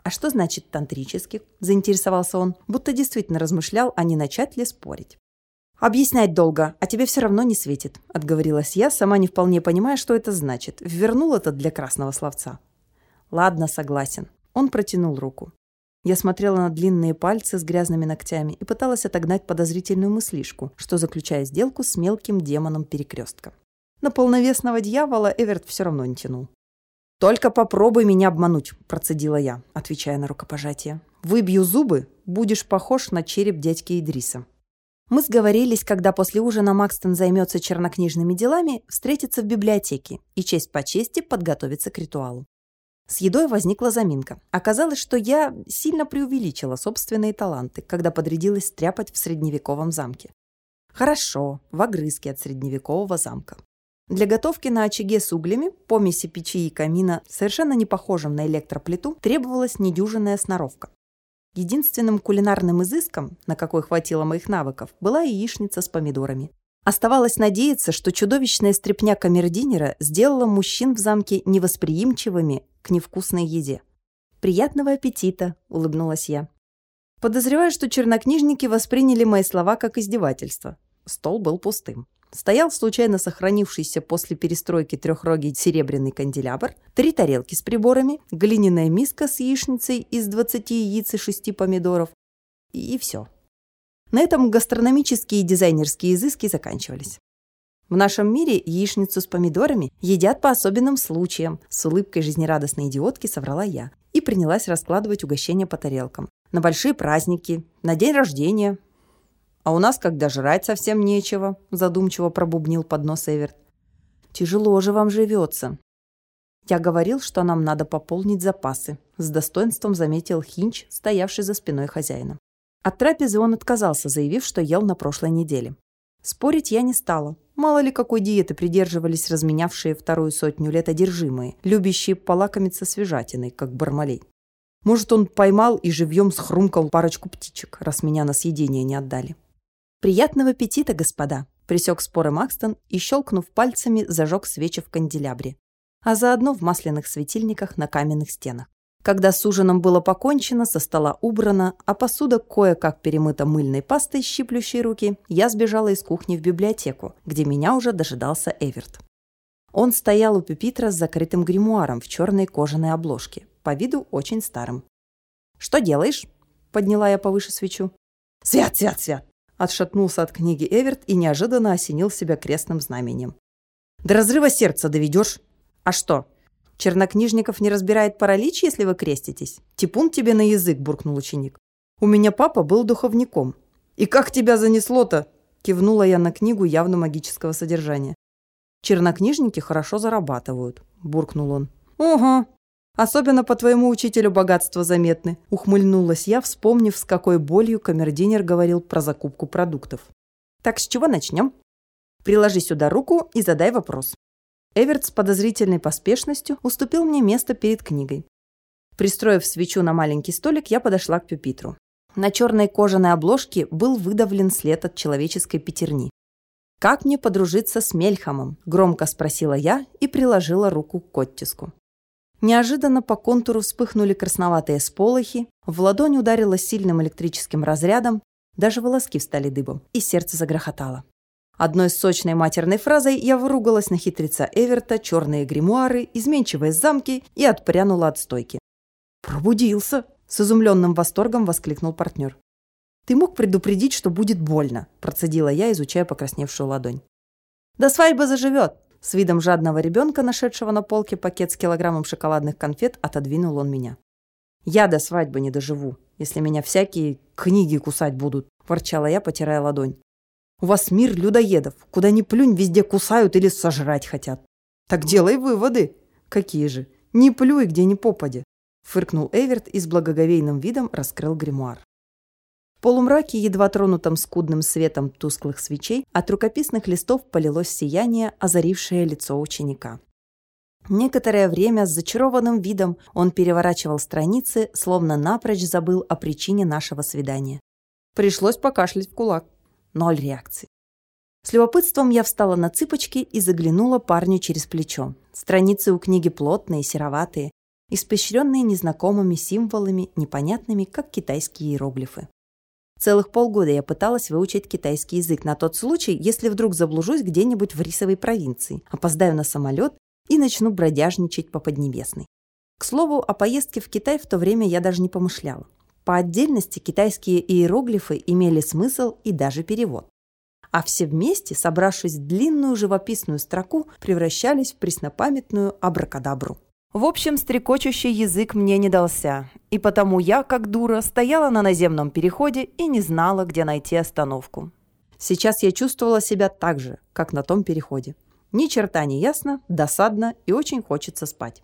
«А что значит тантрических?» – заинтересовался он, будто действительно размышлял, а не начать ли спорить. «Объяснять долго, а тебе все равно не светит», – отговорилась я, сама не вполне понимая, что это значит. Вернул это для красного словца. «Ладно, согласен. Он протянул руку. Я смотрела на длинные пальцы с грязными ногтями и пыталась отогнать подозрительную мыслишку, что заключая сделку с мелким демоном перекрестка. На полновесного дьявола Эверт все равно не тянул. «Только попробуй меня обмануть», – процедила я, отвечая на рукопожатие. «Выбью зубы, будешь похож на череп дядьки Идриса». Мы сговорились, когда после ужина Макстон займется чернокнижными делами, встретиться в библиотеке и честь по чести подготовиться к ритуалу. С едой возникла заминка. Оказалось, что я сильно преувеличила собственные таланты, когда подрядилась стряпать в средневековом замке. Хорошо, в огрызке от средневекового замка. Для готовки на очаге с углями, помеси печи и камина, совершенно не похожим на электроплиту, требовалась недюжинная сноровка. Единственным кулинарным изыском, на какой хватило моих навыков, была яичница с помидорами. Оставалось надеяться, что чудовищная стряпня камердинера сделала мужчин в замке невосприимчивыми к невкусной еде. «Приятного аппетита!» – улыбнулась я. Подозреваю, что чернокнижники восприняли мои слова как издевательство. Стол был пустым стоял случайно сохранившийся после перестройки трехрогий серебряный канделябр, три тарелки с приборами, глиняная миска с яичницей из 20 яиц и 6 помидоров. И все. На этом гастрономические и дизайнерские изыски заканчивались. В нашем мире яичницу с помидорами едят по особенным случаям. С улыбкой жизнерадостной идиотки соврала я и принялась раскладывать угощения по тарелкам. На большие праздники, на день рождения, «А у нас, когда жрать совсем нечего», – задумчиво пробубнил под нос Эверт. «Тяжело же вам живется». «Я говорил, что нам надо пополнить запасы», – с достоинством заметил Хинч, стоявший за спиной хозяина. От трапезы он отказался, заявив, что ел на прошлой неделе. Спорить я не стала. Мало ли какой диеты придерживались разменявшие вторую сотню лет одержимые, любящие полакомиться свежатиной, как бармалей. Может, он поймал и живьем схрумкал парочку птичек, раз меня на съедение не отдали. «Приятного аппетита, господа!» – присек споры Макстон и, щелкнув пальцами, зажег свечи в канделябре, а заодно в масляных светильниках на каменных стенах. Когда с ужином было покончено, со стола убрано, а посуда кое-как перемыта мыльной пастой, щиплющей руки, я сбежала из кухни в библиотеку, где меня уже дожидался Эверт. Он стоял у пюпитра с закрытым гримуаром в черной кожаной обложке, по виду очень старым. «Что делаешь?» – подняла я повыше свечу. «Свят, свят, свят! Отшатнулся от книги Эверт и неожиданно осенил себя крестным знаменем. «До разрыва сердца доведешь? А что, чернокнижников не разбирает паралич, если вы креститесь? Типун тебе на язык!» – буркнул ученик. «У меня папа был духовником». «И как тебя занесло-то?» – кивнула я на книгу явно магического содержания. «Чернокнижники хорошо зарабатывают», – буркнул он. «Ого, Особенно по твоему учителю богатства заметны», – ухмыльнулась я, вспомнив, с какой болью камердинер говорил про закупку продуктов. «Так с чего начнем?» «Приложи сюда руку и задай вопрос». Эверт с подозрительной поспешностью уступил мне место перед книгой. Пристроив свечу на маленький столик, я подошла к пюпитру. На черной кожаной обложке был выдавлен след от человеческой пятерни. «Как мне подружиться с Мельхамом?» – громко спросила я и приложила руку к оттиску. Неожиданно по контуру вспыхнули красноватые сполохи, в ладонь ударило сильным электрическим разрядом, даже волоски встали дыбом, и сердце загрохотало. Одной сочной матерной фразой я выругалась на хитреца Эверта, черные гримуары, изменчивые замки и отпрянула от стойки. «Пробудился!» – с изумленным восторгом воскликнул партнер. «Ты мог предупредить, что будет больно», – процедила я, изучая покрасневшую ладонь. «Да свадьба заживет!» С видом жадного ребенка, нашедшего на полке пакет с килограммом шоколадных конфет, отодвинул он меня. «Я до свадьбы не доживу, если меня всякие книги кусать будут», – ворчала я, потирая ладонь. «У вас мир людоедов. Куда ни плюнь, везде кусают или сожрать хотят». «Так делай выводы». «Какие же? Не плюй, где ни попади», – фыркнул Эверт и с благоговейным видом раскрыл гримуар. В полумраке, едва тронутом скудным светом тусклых свечей, от рукописных листов полилось сияние, озарившее лицо ученика. Некоторое время с зачарованным видом он переворачивал страницы, словно напрочь забыл о причине нашего свидания. Пришлось покашлять в кулак. Ноль реакции. С любопытством я встала на цыпочки и заглянула парню через плечо. Страницы у книги плотные, сероватые, испещренные незнакомыми символами, непонятными, как китайские иероглифы. Целых полгода я пыталась выучить китайский язык на тот случай, если вдруг заблужусь где-нибудь в рисовой провинции, опоздаю на самолет и начну бродяжничать по Поднебесной. К слову, о поездке в Китай в то время я даже не помышляла. По отдельности китайские иероглифы имели смысл и даже перевод. А все вместе, собравшись в длинную живописную строку, превращались в преснопамятную абракадабру. В общем, стрекочущий язык мне не дался, и потому я, как дура, стояла на наземном переходе и не знала, где найти остановку. Сейчас я чувствовала себя так же, как на том переходе. Ни черта не ясно, досадно и очень хочется спать.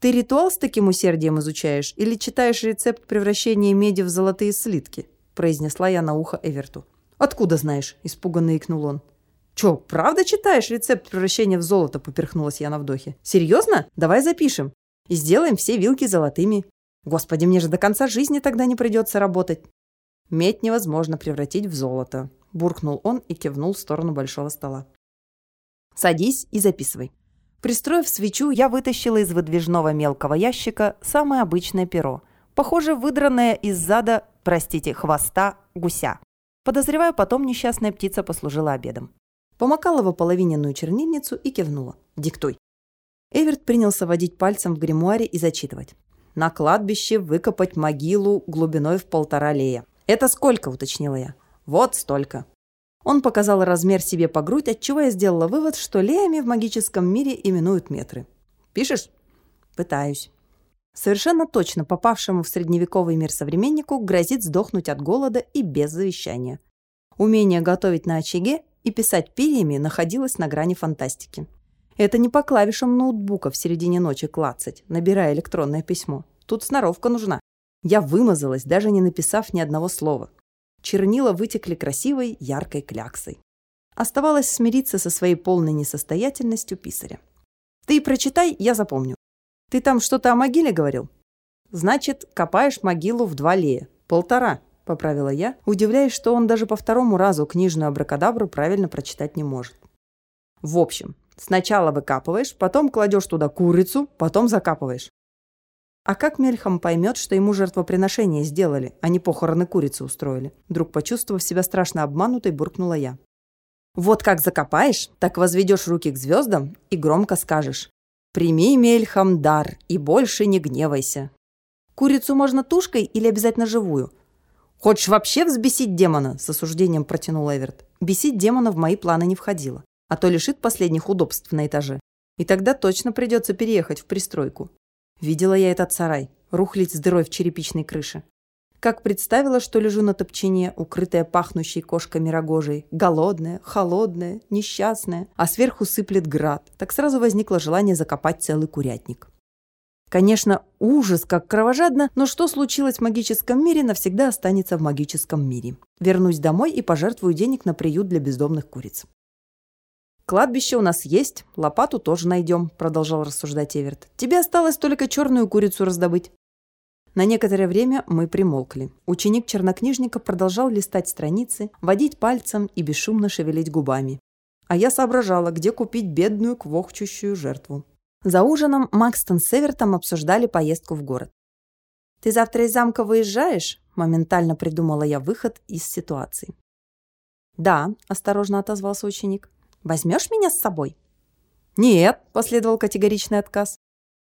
«Ты ритуал с таким усердием изучаешь или читаешь рецепт превращения меди в золотые слитки?» произнесла я на ухо Эверту. «Откуда знаешь?» – испуганно икнул он. «Чё, правда читаешь рецепт превращения в золото?» – поперхнулась я на вдохе. «Серьезно? Давай запишем. И сделаем все вилки золотыми. Господи, мне же до конца жизни тогда не придется работать». «Медь невозможно превратить в золото», – буркнул он и кивнул в сторону большого стола. «Садись и записывай». Пристроив свечу, я вытащила из выдвижного мелкого ящика самое обычное перо, похоже, выдранное из зада, простите, хвоста гуся. Подозреваю, потом несчастная птица послужила обедом. Помакала в ополовиненную чернильницу и кивнула. «Диктуй». Эверт принялся водить пальцем в гримуаре и зачитывать. «На кладбище выкопать могилу глубиной в полтора лея». «Это сколько?» – уточнила я. «Вот столько». Он показал размер себе по грудь, отчего я сделала вывод, что леями в магическом мире именуют метры. «Пишешь?» «Пытаюсь». Совершенно точно попавшему в средневековый мир современнику грозит сдохнуть от голода и без завещания. Умение готовить на очаге и писать перьями находилась на грани фантастики. Это не по клавишам ноутбука в середине ночи клацать, набирая электронное письмо. Тут сноровка нужна. Я вымазалась, даже не написав ни одного слова. Чернила вытекли красивой, яркой кляксой. Оставалось смириться со своей полной несостоятельностью писаря. «Ты прочитай, я запомню. Ты там что-то о могиле говорил?» «Значит, копаешь могилу в два лея. Полтора поправила я, удивляясь, что он даже по второму разу книжную абракадабру правильно прочитать не может. В общем, сначала выкапываешь, потом кладешь туда курицу, потом закапываешь. А как Мельхам поймет, что ему жертвоприношение сделали, а не похороны курицы устроили? Вдруг почувствовав себя страшно обманутой, буркнула я. Вот как закопаешь, так возведешь руки к звездам и громко скажешь «Прими, Мельхам, дар и больше не гневайся». Курицу можно тушкой или обязательно живую? «Хочешь вообще взбесить демона?» – с осуждением протянул Эверт. Бесить демона в мои планы не входило, а то лишит последних удобств на этаже. И тогда точно придется переехать в пристройку. Видела я этот сарай, рухлить с дырой в черепичной крыше. Как представила, что лежу на топчине, укрытая пахнущей кошками рогожей, голодная, холодная, несчастная, а сверху сыплет град, так сразу возникло желание закопать целый курятник. Конечно, ужас, как кровожадно, но что случилось в магическом мире, навсегда останется в магическом мире. Вернусь домой и пожертвую денег на приют для бездомных куриц. «Кладбище у нас есть, лопату тоже найдем», – продолжал рассуждать Эверт. «Тебе осталось только черную курицу раздобыть». На некоторое время мы примолкли. Ученик чернокнижника продолжал листать страницы, водить пальцем и бесшумно шевелить губами. А я соображала, где купить бедную квохчущую жертву. За ужином Макстон с Эвертом обсуждали поездку в город. «Ты завтра из замка выезжаешь?» – моментально придумала я выход из ситуации. «Да», – осторожно отозвался ученик. «Возьмешь меня с собой?» «Нет», – последовал категоричный отказ.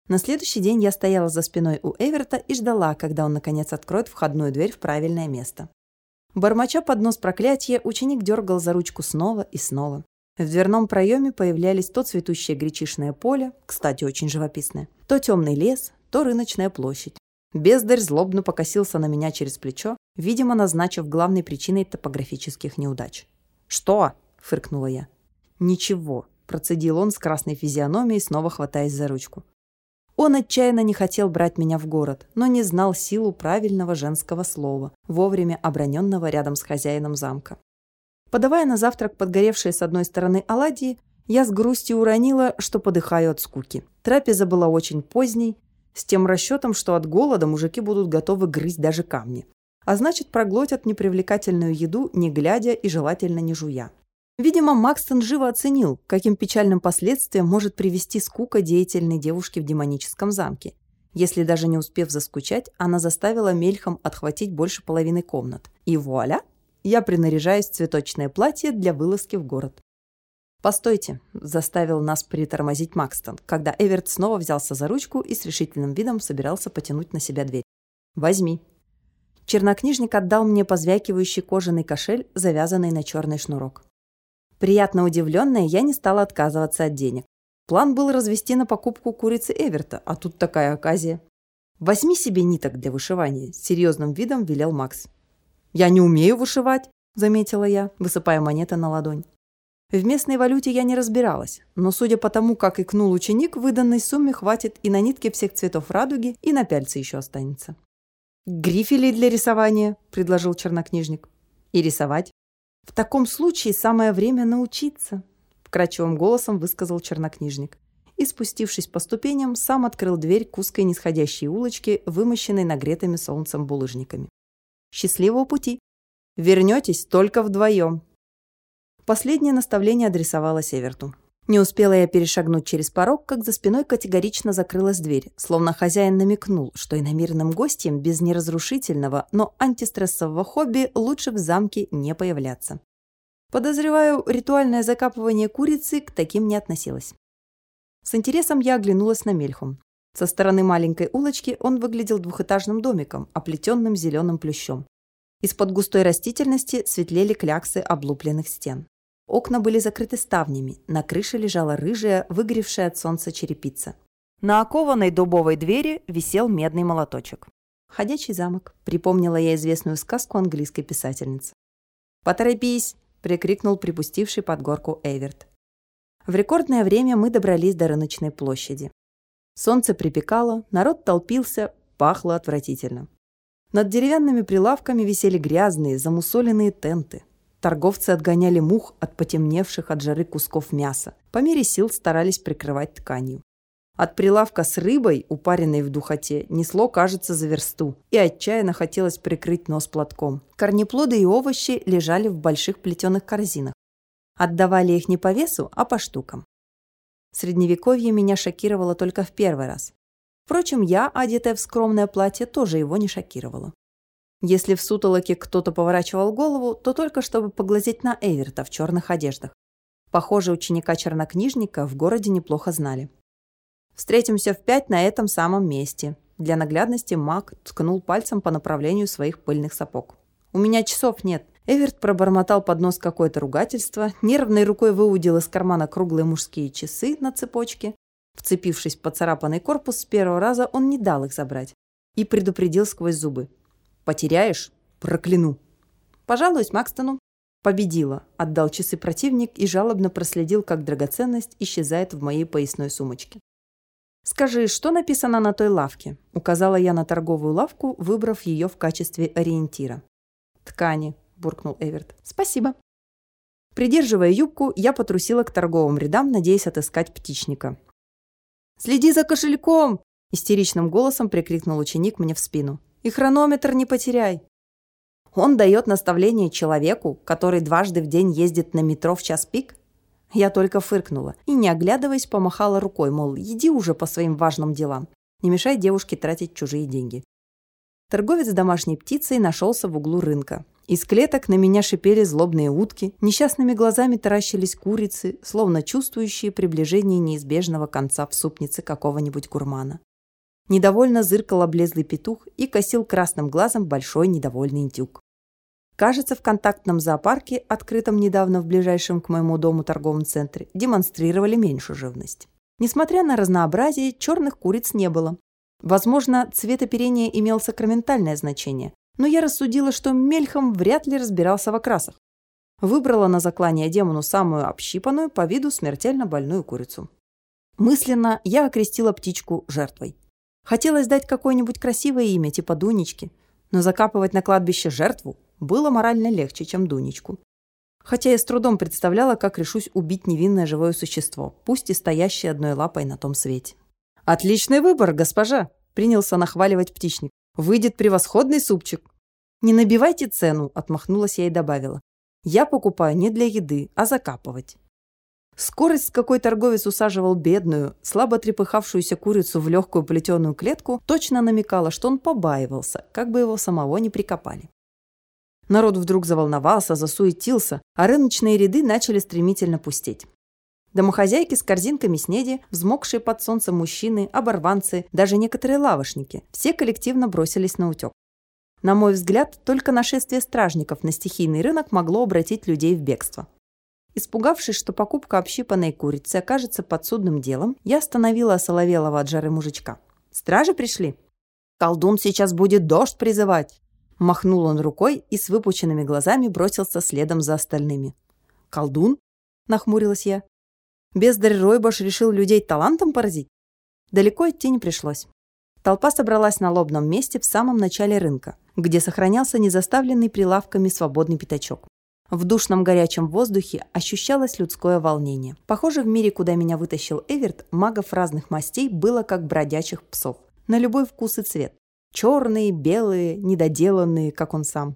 На следующий день я стояла за спиной у Эверта и ждала, когда он наконец откроет входную дверь в правильное место. Бормоча под нос проклятия, ученик дергал за ручку снова и снова. В дверном проеме появлялись то цветущее гречишное поле, кстати, очень живописное, то темный лес, то рыночная площадь. Бездарь злобно покосился на меня через плечо, видимо, назначив главной причиной топографических неудач. «Что?» – фыркнула я. «Ничего», – процедил он с красной физиономией, снова хватаясь за ручку. Он отчаянно не хотел брать меня в город, но не знал силу правильного женского слова, вовремя оброненного рядом с хозяином замка. Подавая на завтрак подгоревшие с одной стороны оладьи, я с грустью уронила, что подыхаю от скуки. Трапеза была очень поздней, с тем расчетом, что от голода мужики будут готовы грызть даже камни. А значит, проглотят непривлекательную еду, не глядя и желательно не жуя. Видимо, Макстон живо оценил, каким печальным последствиям может привести скука деятельной девушки в демоническом замке. Если даже не успев заскучать, она заставила Мельхам отхватить больше половины комнат. И вуаля! я принаряжаюсь в цветочное платье для вылазки в город. «Постойте», – заставил нас притормозить Макстон, когда Эверт снова взялся за ручку и с решительным видом собирался потянуть на себя дверь. «Возьми». Чернокнижник отдал мне позвякивающий кожаный кошель, завязанный на черный шнурок. Приятно удивленная, я не стала отказываться от денег. План был развести на покупку курицы Эверта, а тут такая оказия. «Возьми себе ниток для вышивания», – с серьезным видом велел Макс. «Я не умею вышивать», – заметила я, высыпая монеты на ладонь. В местной валюте я не разбиралась, но судя по тому, как икнул ученик, выданной сумме хватит и на нитке всех цветов радуги, и на пяльце еще останется. «Грифели для рисования», – предложил чернокнижник. «И рисовать?» «В таком случае самое время научиться», – вкрадчивым голосом высказал чернокнижник. И, спустившись по ступеням, сам открыл дверь к узкой нисходящей улочке, вымощенной нагретыми солнцем булыжниками. «Счастливого пути! Вернетесь только вдвоем!» Последнее наставление адресовалось Эверту. Не успела я перешагнуть через порог, как за спиной категорично закрылась дверь, словно хозяин намекнул, что иномирным гостям без неразрушительного, но антистрессового хобби лучше в замке не появляться. Подозреваю, ритуальное закапывание курицы к таким не относилось. С интересом я оглянулась на Мельхум. Со стороны маленькой улочки он выглядел двухэтажным домиком, оплетенным зеленым плющом. Из-под густой растительности светлели кляксы облупленных стен. Окна были закрыты ставнями, на крыше лежала рыжая, выгоревшая от солнца черепица. На окованной дубовой двери висел медный молоточек. «Ходячий замок», — припомнила я известную сказку английской писательницы. «Поторопись!» — прикрикнул припустивший под горку Эверт. В рекордное время мы добрались до рыночной площади. Солнце припекало, народ толпился, пахло отвратительно. Над деревянными прилавками висели грязные, замусоленные тенты. Торговцы отгоняли мух от потемневших от жары кусков мяса. По мере сил старались прикрывать тканью. От прилавка с рыбой, упаренной в духоте, несло, кажется, за версту, и отчаянно хотелось прикрыть нос платком. Корнеплоды и овощи лежали в больших плетеных корзинах. Отдавали их не по весу, а по штукам. Средневековье меня шокировало только в первый раз. Впрочем, я, одетая в скромное платье, тоже его не шокировала. Если в сутолоке кто-то поворачивал голову, то только чтобы поглазеть на Эверта в черных одеждах. Похоже, ученика-чернокнижника в городе неплохо знали. «Встретимся в пять на этом самом месте». Для наглядности маг ткнул пальцем по направлению своих пыльных сапог. «У меня часов нет». Эверт пробормотал под нос какое-то ругательство, нервной рукой выудил из кармана круглые мужские часы на цепочке. Вцепившись в поцарапанный корпус с первого раза, он не дал их забрать. И предупредил сквозь зубы. Потеряешь – прокляну. Пожалуюсь Макстону. Победила, отдал часы противник и жалобно проследил, как драгоценность исчезает в моей поясной сумочке. «Скажи, что написано на той лавке?» – указала я на торговую лавку, выбрав ее в качестве ориентира. «Ткани», – буркнул Эверт. «Спасибо». Придерживая юбку, я потрусила к торговым рядам, надеясь отыскать птичника. «Следи за кошельком!» – истеричным голосом прикрикнул ученик мне в спину. И хронометр не потеряй. Он дает наставление человеку, который дважды в день ездит на метро в час пик? Я только фыркнула и, не оглядываясь, помахала рукой, мол, иди уже по своим важным делам. Не мешай девушке тратить чужие деньги. Торговец домашней птицей нашелся в углу рынка. Из клеток на меня шипели злобные утки, несчастными глазами таращились курицы, словно чувствующие приближение неизбежного конца в супнице какого-нибудь гурмана. Недовольно зыркал облезлый петух и косил красным глазом большой недовольный индюк. Кажется, в контактном зоопарке, открытом недавно в ближайшем к моему дому торговом центре, демонстрировали меньшую живность. Несмотря на разнообразие, черных куриц не было. Возможно, цвет оперения имел сакраментальное значение, но я рассудила, что Мельхам вряд ли разбирался в окрасах. Выбрала на заклание демону самую общипанную по виду смертельно больную курицу. Мысленно я окрестила птичку жертвой. Хотелось дать какое-нибудь красивое имя, типа Дунечки, но закапывать на кладбище жертву было морально легче, чем Дунечку. Хотя я с трудом представляла, как решусь убить невинное живое существо, пусть и стоящее одной лапой на том свете. «Отличный выбор, госпожа!» – принялся нахваливать птичник. «Выйдет превосходный супчик!» «Не набивайте цену!» – отмахнулась я и добавила. «Я покупаю не для еды, а закапывать». Скорость, с какой торговец усаживал бедную, слабо трепыхавшуюся курицу в легкую плетеную клетку, точно намекала, что он побаивался, как бы его самого не прикопали. Народ вдруг заволновался, засуетился, а рыночные ряды начали стремительно пустеть. Домохозяйки с корзинками снеди, взмокшие под солнцем мужчины, оборванцы, даже некоторые лавошники – все коллективно бросились на утек. На мой взгляд, только нашествие стражников на стихийный рынок могло обратить людей в бегство. Испугавшись, что покупка общипанной курицы окажется подсудным делом, я остановила осоловелого от жары мужичка. «Стражи пришли?» «Колдун сейчас будет дождь призывать!» Махнул он рукой и с выпученными глазами бросился следом за остальными. «Колдун?» – нахмурилась я. «Бездарь Ройбаш решил людей талантом поразить?» Далеко идти не пришлось. Толпа собралась на лобном месте в самом начале рынка, где сохранялся незаставленный прилавками свободный пятачок. В душном горячем воздухе ощущалось людское волнение. Похоже, в мире, куда меня вытащил Эверт, магов разных мастей было как бродячих псов. На любой вкус и цвет. Черные, белые, недоделанные, как он сам.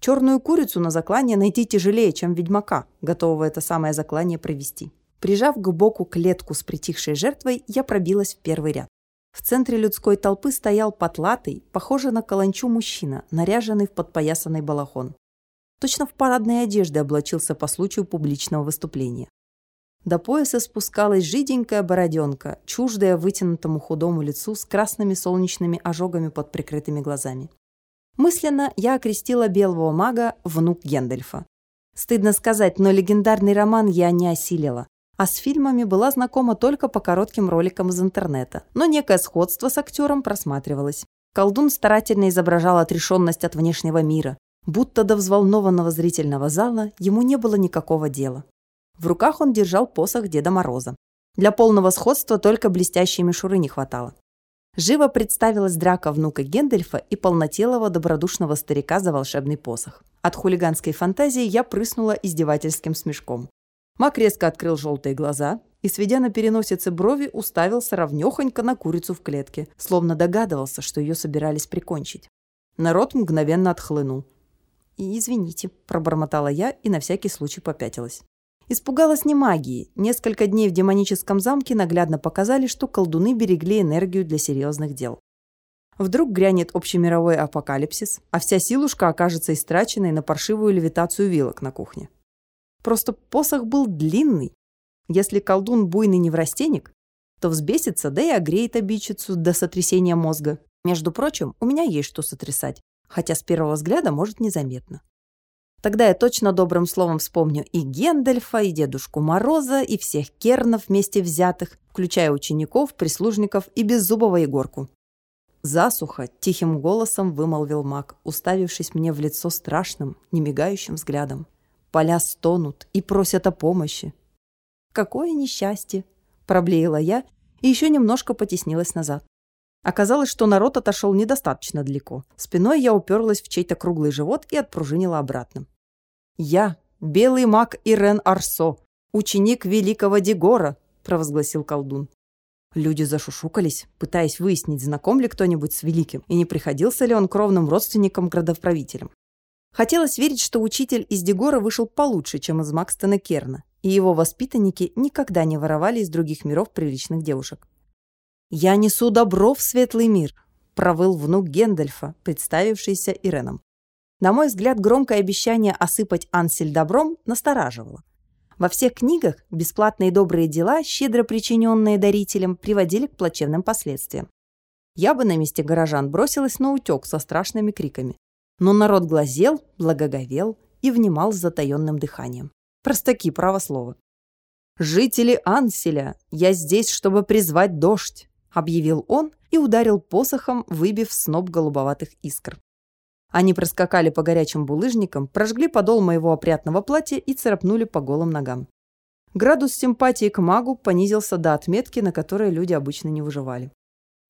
Черную курицу на заклание найти тяжелее, чем ведьмака, готового это самое заклание провести. Прижав к боку клетку с притихшей жертвой, я пробилась в первый ряд. В центре людской толпы стоял потлатый, похожий на каланчу мужчина, наряженный в подпоясанный балахон. Точно в парадной одежде облачился по случаю публичного выступления. До пояса спускалась жиденькая бороденка, чуждая вытянутому худому лицу с красными солнечными ожогами под прикрытыми глазами. Мысленно я окрестила белого мага внук Гендельфа. Стыдно сказать, но легендарный роман я не осилила. А с фильмами была знакома только по коротким роликам из интернета. Но некое сходство с актером просматривалось. Колдун старательно изображал отрешенность от внешнего мира, Будто до взволнованного зрительного зала ему не было никакого дела. В руках он держал посох Деда Мороза. Для полного сходства только блестящей мишуры не хватало. Живо представилась драка внука Гендельфа и полнотелого добродушного старика за волшебный посох. От хулиганской фантазии я прыснула издевательским смешком. Мак резко открыл желтые глаза и, сведя на переносице брови, уставился ровнёхонько на курицу в клетке, словно догадывался, что ее собирались прикончить. Народ мгновенно отхлынул. И «Извините», – пробормотала я и на всякий случай попятилась. Испугалась не магии. Несколько дней в демоническом замке наглядно показали, что колдуны берегли энергию для серьезных дел. Вдруг грянет общемировой апокалипсис, а вся силушка окажется истраченной на паршивую левитацию вилок на кухне. Просто посох был длинный. Если колдун буйный неврастенник, то взбесится, да и огреет обидчицу до сотрясения мозга. Между прочим, у меня есть что сотрясать хотя с первого взгляда может незаметно. Тогда я точно добрым словом вспомню и Гендельфа, и Дедушку Мороза, и всех кернов вместе взятых, включая учеников, прислужников и беззубого Егорку. «Засуха!» – тихим голосом вымолвил маг, уставившись мне в лицо страшным, немигающим взглядом. «Поля стонут и просят о помощи». «Какое несчастье!» – проблеяла я и еще немножко потеснилась назад. Оказалось, что народ отошел недостаточно далеко. Спиной я уперлась в чей-то круглый живот и отпружинила обратно. «Я, белый маг Ирен Арсо, ученик великого Дегора», – провозгласил колдун. Люди зашушукались, пытаясь выяснить, знаком ли кто-нибудь с великим и не приходился ли он кровным родственником градоправителям. Хотелось верить, что учитель из Дегора вышел получше, чем из Макстона Керна, и его воспитанники никогда не воровали из других миров приличных девушек. «Я несу добро в светлый мир», – провыл внук Гендальфа, представившийся Иреном. На мой взгляд, громкое обещание осыпать Ансель добром настораживало. Во всех книгах бесплатные добрые дела, щедро причиненные дарителям, приводили к плачевным последствиям. Я бы на месте горожан бросилась на утек со страшными криками. Но народ глазел, благоговел и внимал с затаенным дыханием. Простаки, право слово. «Жители Анселя, я здесь, чтобы призвать дождь объявил он и ударил посохом, выбив сноп голубоватых искр. Они проскакали по горячим булыжникам, прожгли подол моего опрятного платья и царапнули по голым ногам. Градус симпатии к магу понизился до отметки, на которой люди обычно не выживали.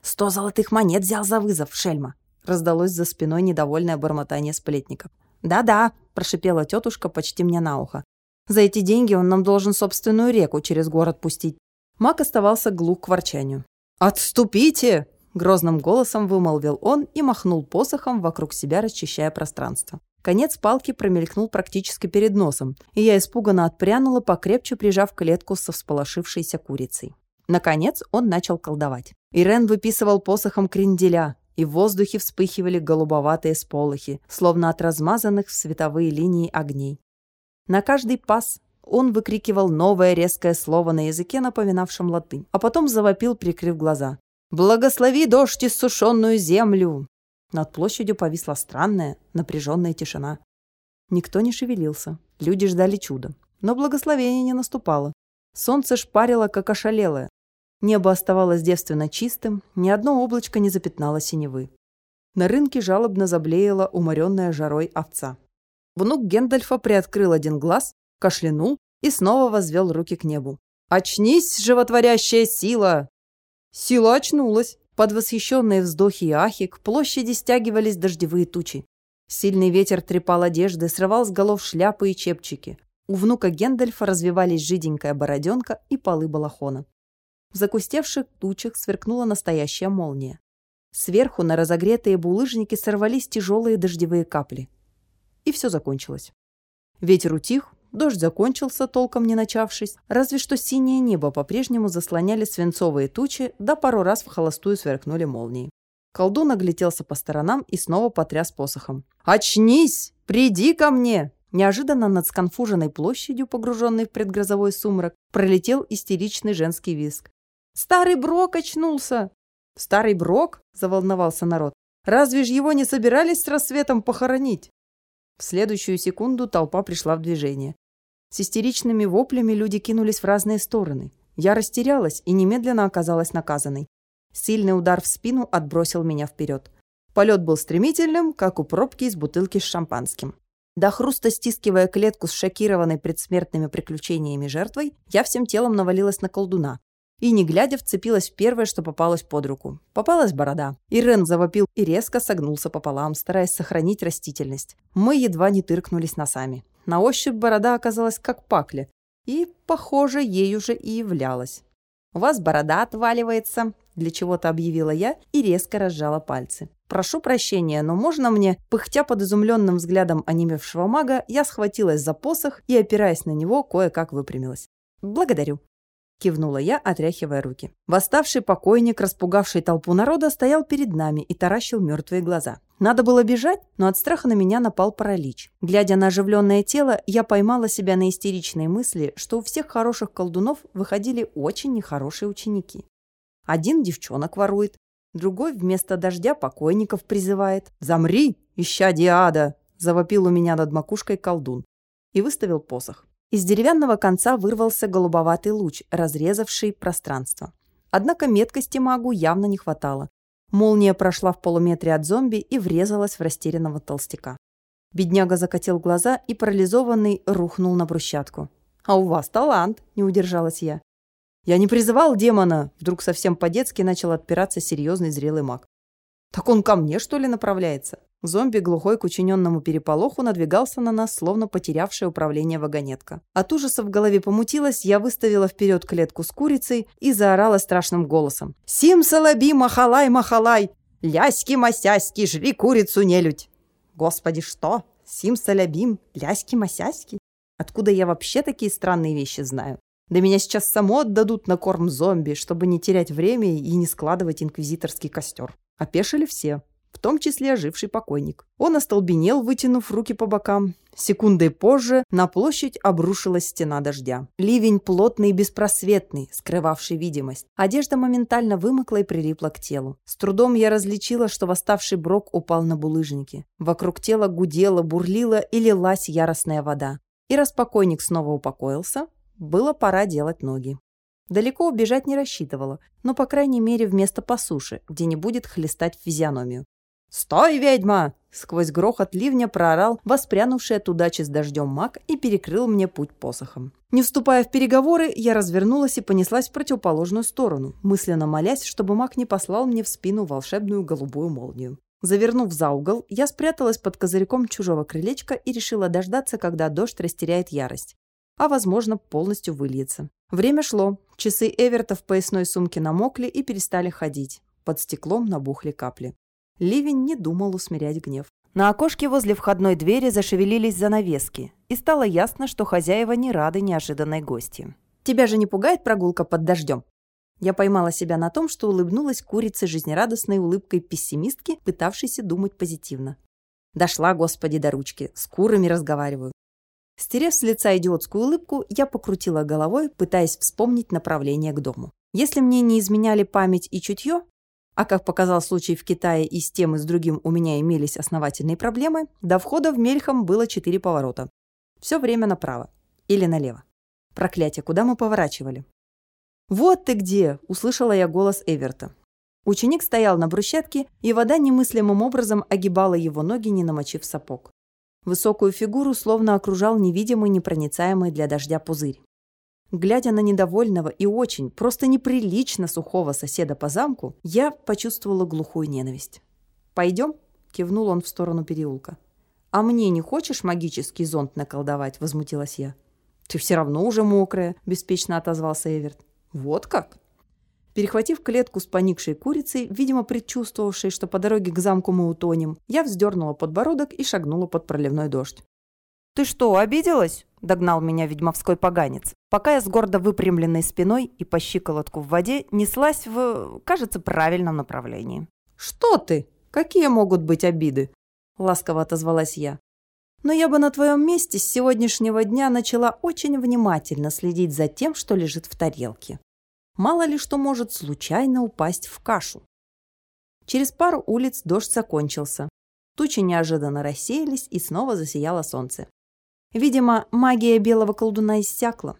«Сто золотых монет взял за вызов, шельма!» раздалось за спиной недовольное бормотание сплетников. «Да-да», – прошипела тетушка почти мне на ухо. «За эти деньги он нам должен собственную реку через город пустить». Маг оставался глух к ворчанию. «Отступите!» – грозным голосом вымолвил он и махнул посохом вокруг себя, расчищая пространство. Конец палки промелькнул практически перед носом, и я испуганно отпрянула, покрепче прижав клетку со всполошившейся курицей. Наконец он начал колдовать. Ирен выписывал посохом кренделя, и в воздухе вспыхивали голубоватые сполохи, словно от размазанных в световые линии огней. На каждый пас он выкрикивал новое резкое слово на языке, напоминавшем латынь, а потом завопил, прикрыв глаза. «Благослови дождь иссушенную землю!» Над площадью повисла странная, напряженная тишина. Никто не шевелился. Люди ждали чуда. но благословение не наступало. Солнце шпарило, как ошалелое. Небо оставалось девственно чистым, ни одно облачко не запятнало синевы. На рынке жалобно заблеяла уморенная жарой овца. Внук Гендальфа приоткрыл один глаз, кашлянул и снова возвел руки к небу. «Очнись, животворящая сила!» Сила очнулась. Под восхищенные вздохи и ахи к площади стягивались дождевые тучи. Сильный ветер трепал одежды, срывал с голов шляпы и чепчики. У внука Гендальфа развивались жиденькая бороденка и полы балахона. В закустевших тучах сверкнула настоящая молния. Сверху на разогретые булыжники сорвались тяжелые дождевые капли. И все закончилось. Ветер утих, дождь закончился, толком не начавшись, разве что синее небо по-прежнему заслоняли свинцовые тучи, да пару раз в холостую сверкнули молнии. Колдун огляделся по сторонам и снова потряс посохом. «Очнись! Приди ко мне!» Неожиданно над сконфуженной площадью, погруженной в предгрозовой сумрак, пролетел истеричный женский визг. «Старый Брок очнулся!» «Старый Брок?» – заволновался народ. «Разве ж его не собирались с рассветом похоронить?» В следующую секунду толпа пришла в движение. С истеричными воплями люди кинулись в разные стороны. Я растерялась и немедленно оказалась наказанной. Сильный удар в спину отбросил меня вперед. Полет был стремительным, как у пробки из бутылки с шампанским. До хруста стискивая клетку с шокированной предсмертными приключениями жертвой, я всем телом навалилась на колдуна. И, не глядя, вцепилась в первое, что попалось под руку. Попалась борода. Ирен завопил и резко согнулся пополам, стараясь сохранить растительность. Мы едва не тыркнулись носами. На ощупь борода оказалась как пакля. И, похоже, ей уже и являлась. «У вас борода отваливается», – для чего-то объявила я и резко разжала пальцы. «Прошу прощения, но можно мне?» Пыхтя под изумленным взглядом онемевшего мага, я схватилась за посох и, опираясь на него, кое-как выпрямилась. «Благодарю». Кивнула я, отряхивая руки. Восставший покойник, распугавший толпу народа, стоял перед нами и таращил мертвые глаза. Надо было бежать, но от страха на меня напал паралич. Глядя на оживленное тело, я поймала себя на истеричной мысли, что у всех хороших колдунов выходили очень нехорошие ученики. Один девчонок ворует, другой вместо дождя покойников призывает. «Замри, ища диада!» – завопил у меня над макушкой колдун и выставил посох. Из деревянного конца вырвался голубоватый луч, разрезавший пространство. Однако меткости магу явно не хватало. Молния прошла в полуметре от зомби и врезалась в растерянного толстяка. Бедняга закатил глаза и, парализованный, рухнул на брусчатку. «А у вас талант!» – не удержалась я. «Я не призывал демона!» – вдруг совсем по-детски начал отпираться серьезный зрелый маг. «Так он ко мне, что ли, направляется?» Зомби, глухой к учиненному переполоху, надвигался на нас, словно потерявшая управление вагонетка. От ужаса в голове помутилась, я выставила вперед клетку с курицей и заорала страшным голосом. «Сим салаби, махалай, махалай! Ляськи-масяськи, жри курицу, нелюдь!» «Господи, что? Сим салябим, ляськи-масяськи? Откуда я вообще такие странные вещи знаю? Да меня сейчас само отдадут на корм зомби, чтобы не терять время и не складывать инквизиторский костер». Опешили все в том числе оживший покойник. Он остолбенел, вытянув руки по бокам. Секундой позже на площадь обрушилась стена дождя. Ливень плотный и беспросветный, скрывавший видимость. Одежда моментально вымокла и прилипла к телу. С трудом я различила, что восставший брок упал на булыжники. Вокруг тела гудела, бурлила и лилась яростная вода. И раз покойник снова упокоился, было пора делать ноги. Далеко убежать не рассчитывала, но, по крайней мере, вместо по суше, где не будет хлестать в физиономию. «Стой, ведьма!» Сквозь грохот ливня проорал воспрянувший от удачи с дождем маг и перекрыл мне путь посохом. Не вступая в переговоры, я развернулась и понеслась в противоположную сторону, мысленно молясь, чтобы маг не послал мне в спину волшебную голубую молнию. Завернув за угол, я спряталась под козырьком чужого крылечка и решила дождаться, когда дождь растеряет ярость, а, возможно, полностью выльется. Время шло. Часы Эверта в поясной сумке намокли и перестали ходить. Под стеклом набухли капли. Ливень не думал усмирять гнев. На окошке возле входной двери зашевелились занавески, и стало ясно, что хозяева не рады неожиданной гости. «Тебя же не пугает прогулка под дождем?» Я поймала себя на том, что улыбнулась курице жизнерадостной улыбкой пессимистки, пытавшейся думать позитивно. Дошла, господи, до ручки, с курами разговариваю. Стерев с лица идиотскую улыбку, я покрутила головой, пытаясь вспомнить направление к дому. Если мне не изменяли память и чутье, а как показал случай в Китае и с тем и с другим у меня имелись основательные проблемы, до входа в Мельхам было четыре поворота. Все время направо. Или налево? Проклятие, куда мы поворачивали? «Вот ты где!» – услышала я голос Эверта. Ученик стоял на брусчатке, и вода немыслимым образом огибала его ноги, не намочив сапог. Высокую фигуру словно окружал невидимый, непроницаемый для дождя пузырь. Глядя на недовольного и очень, просто неприлично сухого соседа по замку, я почувствовала глухую ненависть. «Пойдем?» – кивнул он в сторону переулка. «А мне не хочешь магический зонт наколдовать?» – возмутилась я. «Ты все равно уже мокрая», – беспечно отозвался Эверт. «Вот как?» Перехватив клетку с поникшей курицей, видимо, предчувствовавшей, что по дороге к замку мы утонем, я вздернула подбородок и шагнула под проливной дождь. «Ты что, обиделась?» – догнал меня ведьмовской поганец, пока я с гордо выпрямленной спиной и по щиколотку в воде неслась в, кажется, правильном направлении. «Что ты? Какие могут быть обиды?» – ласково отозвалась я. «Но я бы на твоем месте с сегодняшнего дня начала очень внимательно следить за тем, что лежит в тарелке. Мало ли что может случайно упасть в кашу. Через пару улиц дождь закончился. Тучи неожиданно рассеялись, и снова засияло солнце. Видимо, магия белого колдуна иссякла.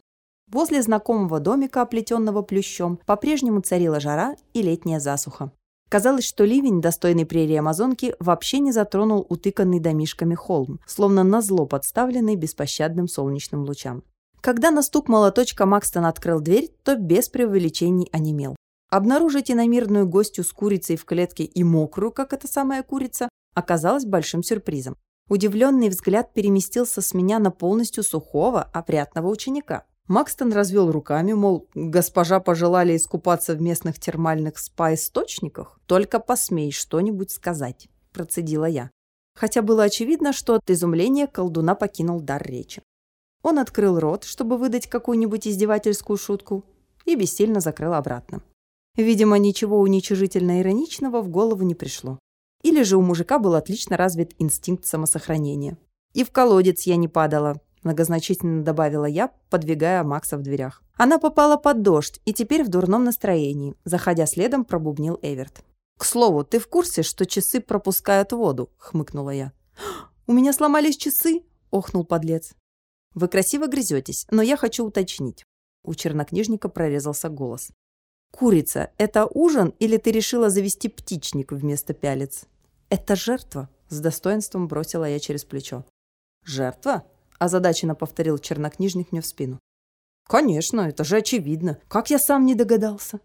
Возле знакомого домика, оплетенного плющом, по-прежнему царила жара и летняя засуха. Казалось, что ливень, достойный прерии Амазонки, вообще не затронул утыканный домишками холм, словно назло подставленный беспощадным солнечным лучам. Когда на стук молоточка Макстон открыл дверь, то без преувеличений онемел. Обнаружить иномирную гостью с курицей в клетке и мокрую, как эта самая курица, оказалось большим сюрпризом. Удивленный взгляд переместился с меня на полностью сухого, опрятного ученика. Макстон развел руками, мол, госпожа пожелали искупаться в местных термальных спа-источниках? Только посмей что-нибудь сказать, процедила я. Хотя было очевидно, что от изумления колдуна покинул дар речи. Он открыл рот, чтобы выдать какую-нибудь издевательскую шутку, и бессильно закрыл обратно. Видимо, ничего уничижительно-ироничного в голову не пришло. Или же у мужика был отлично развит инстинкт самосохранения. «И в колодец я не падала», – многозначительно добавила я, подвигая Макса в дверях. Она попала под дождь и теперь в дурном настроении, заходя следом, пробубнил Эверт. «К слову, ты в курсе, что часы пропускают воду?» – хмыкнула я. «У меня сломались часы?» – охнул подлец. Вы красиво грызетесь, но я хочу уточнить. У чернокнижника прорезался голос. «Курица, это ужин или ты решила завести птичник вместо пялец?» «Это жертва», — с достоинством бросила я через плечо. «Жертва?» — озадаченно повторил чернокнижник мне в спину. «Конечно, это же очевидно. Как я сам не догадался?»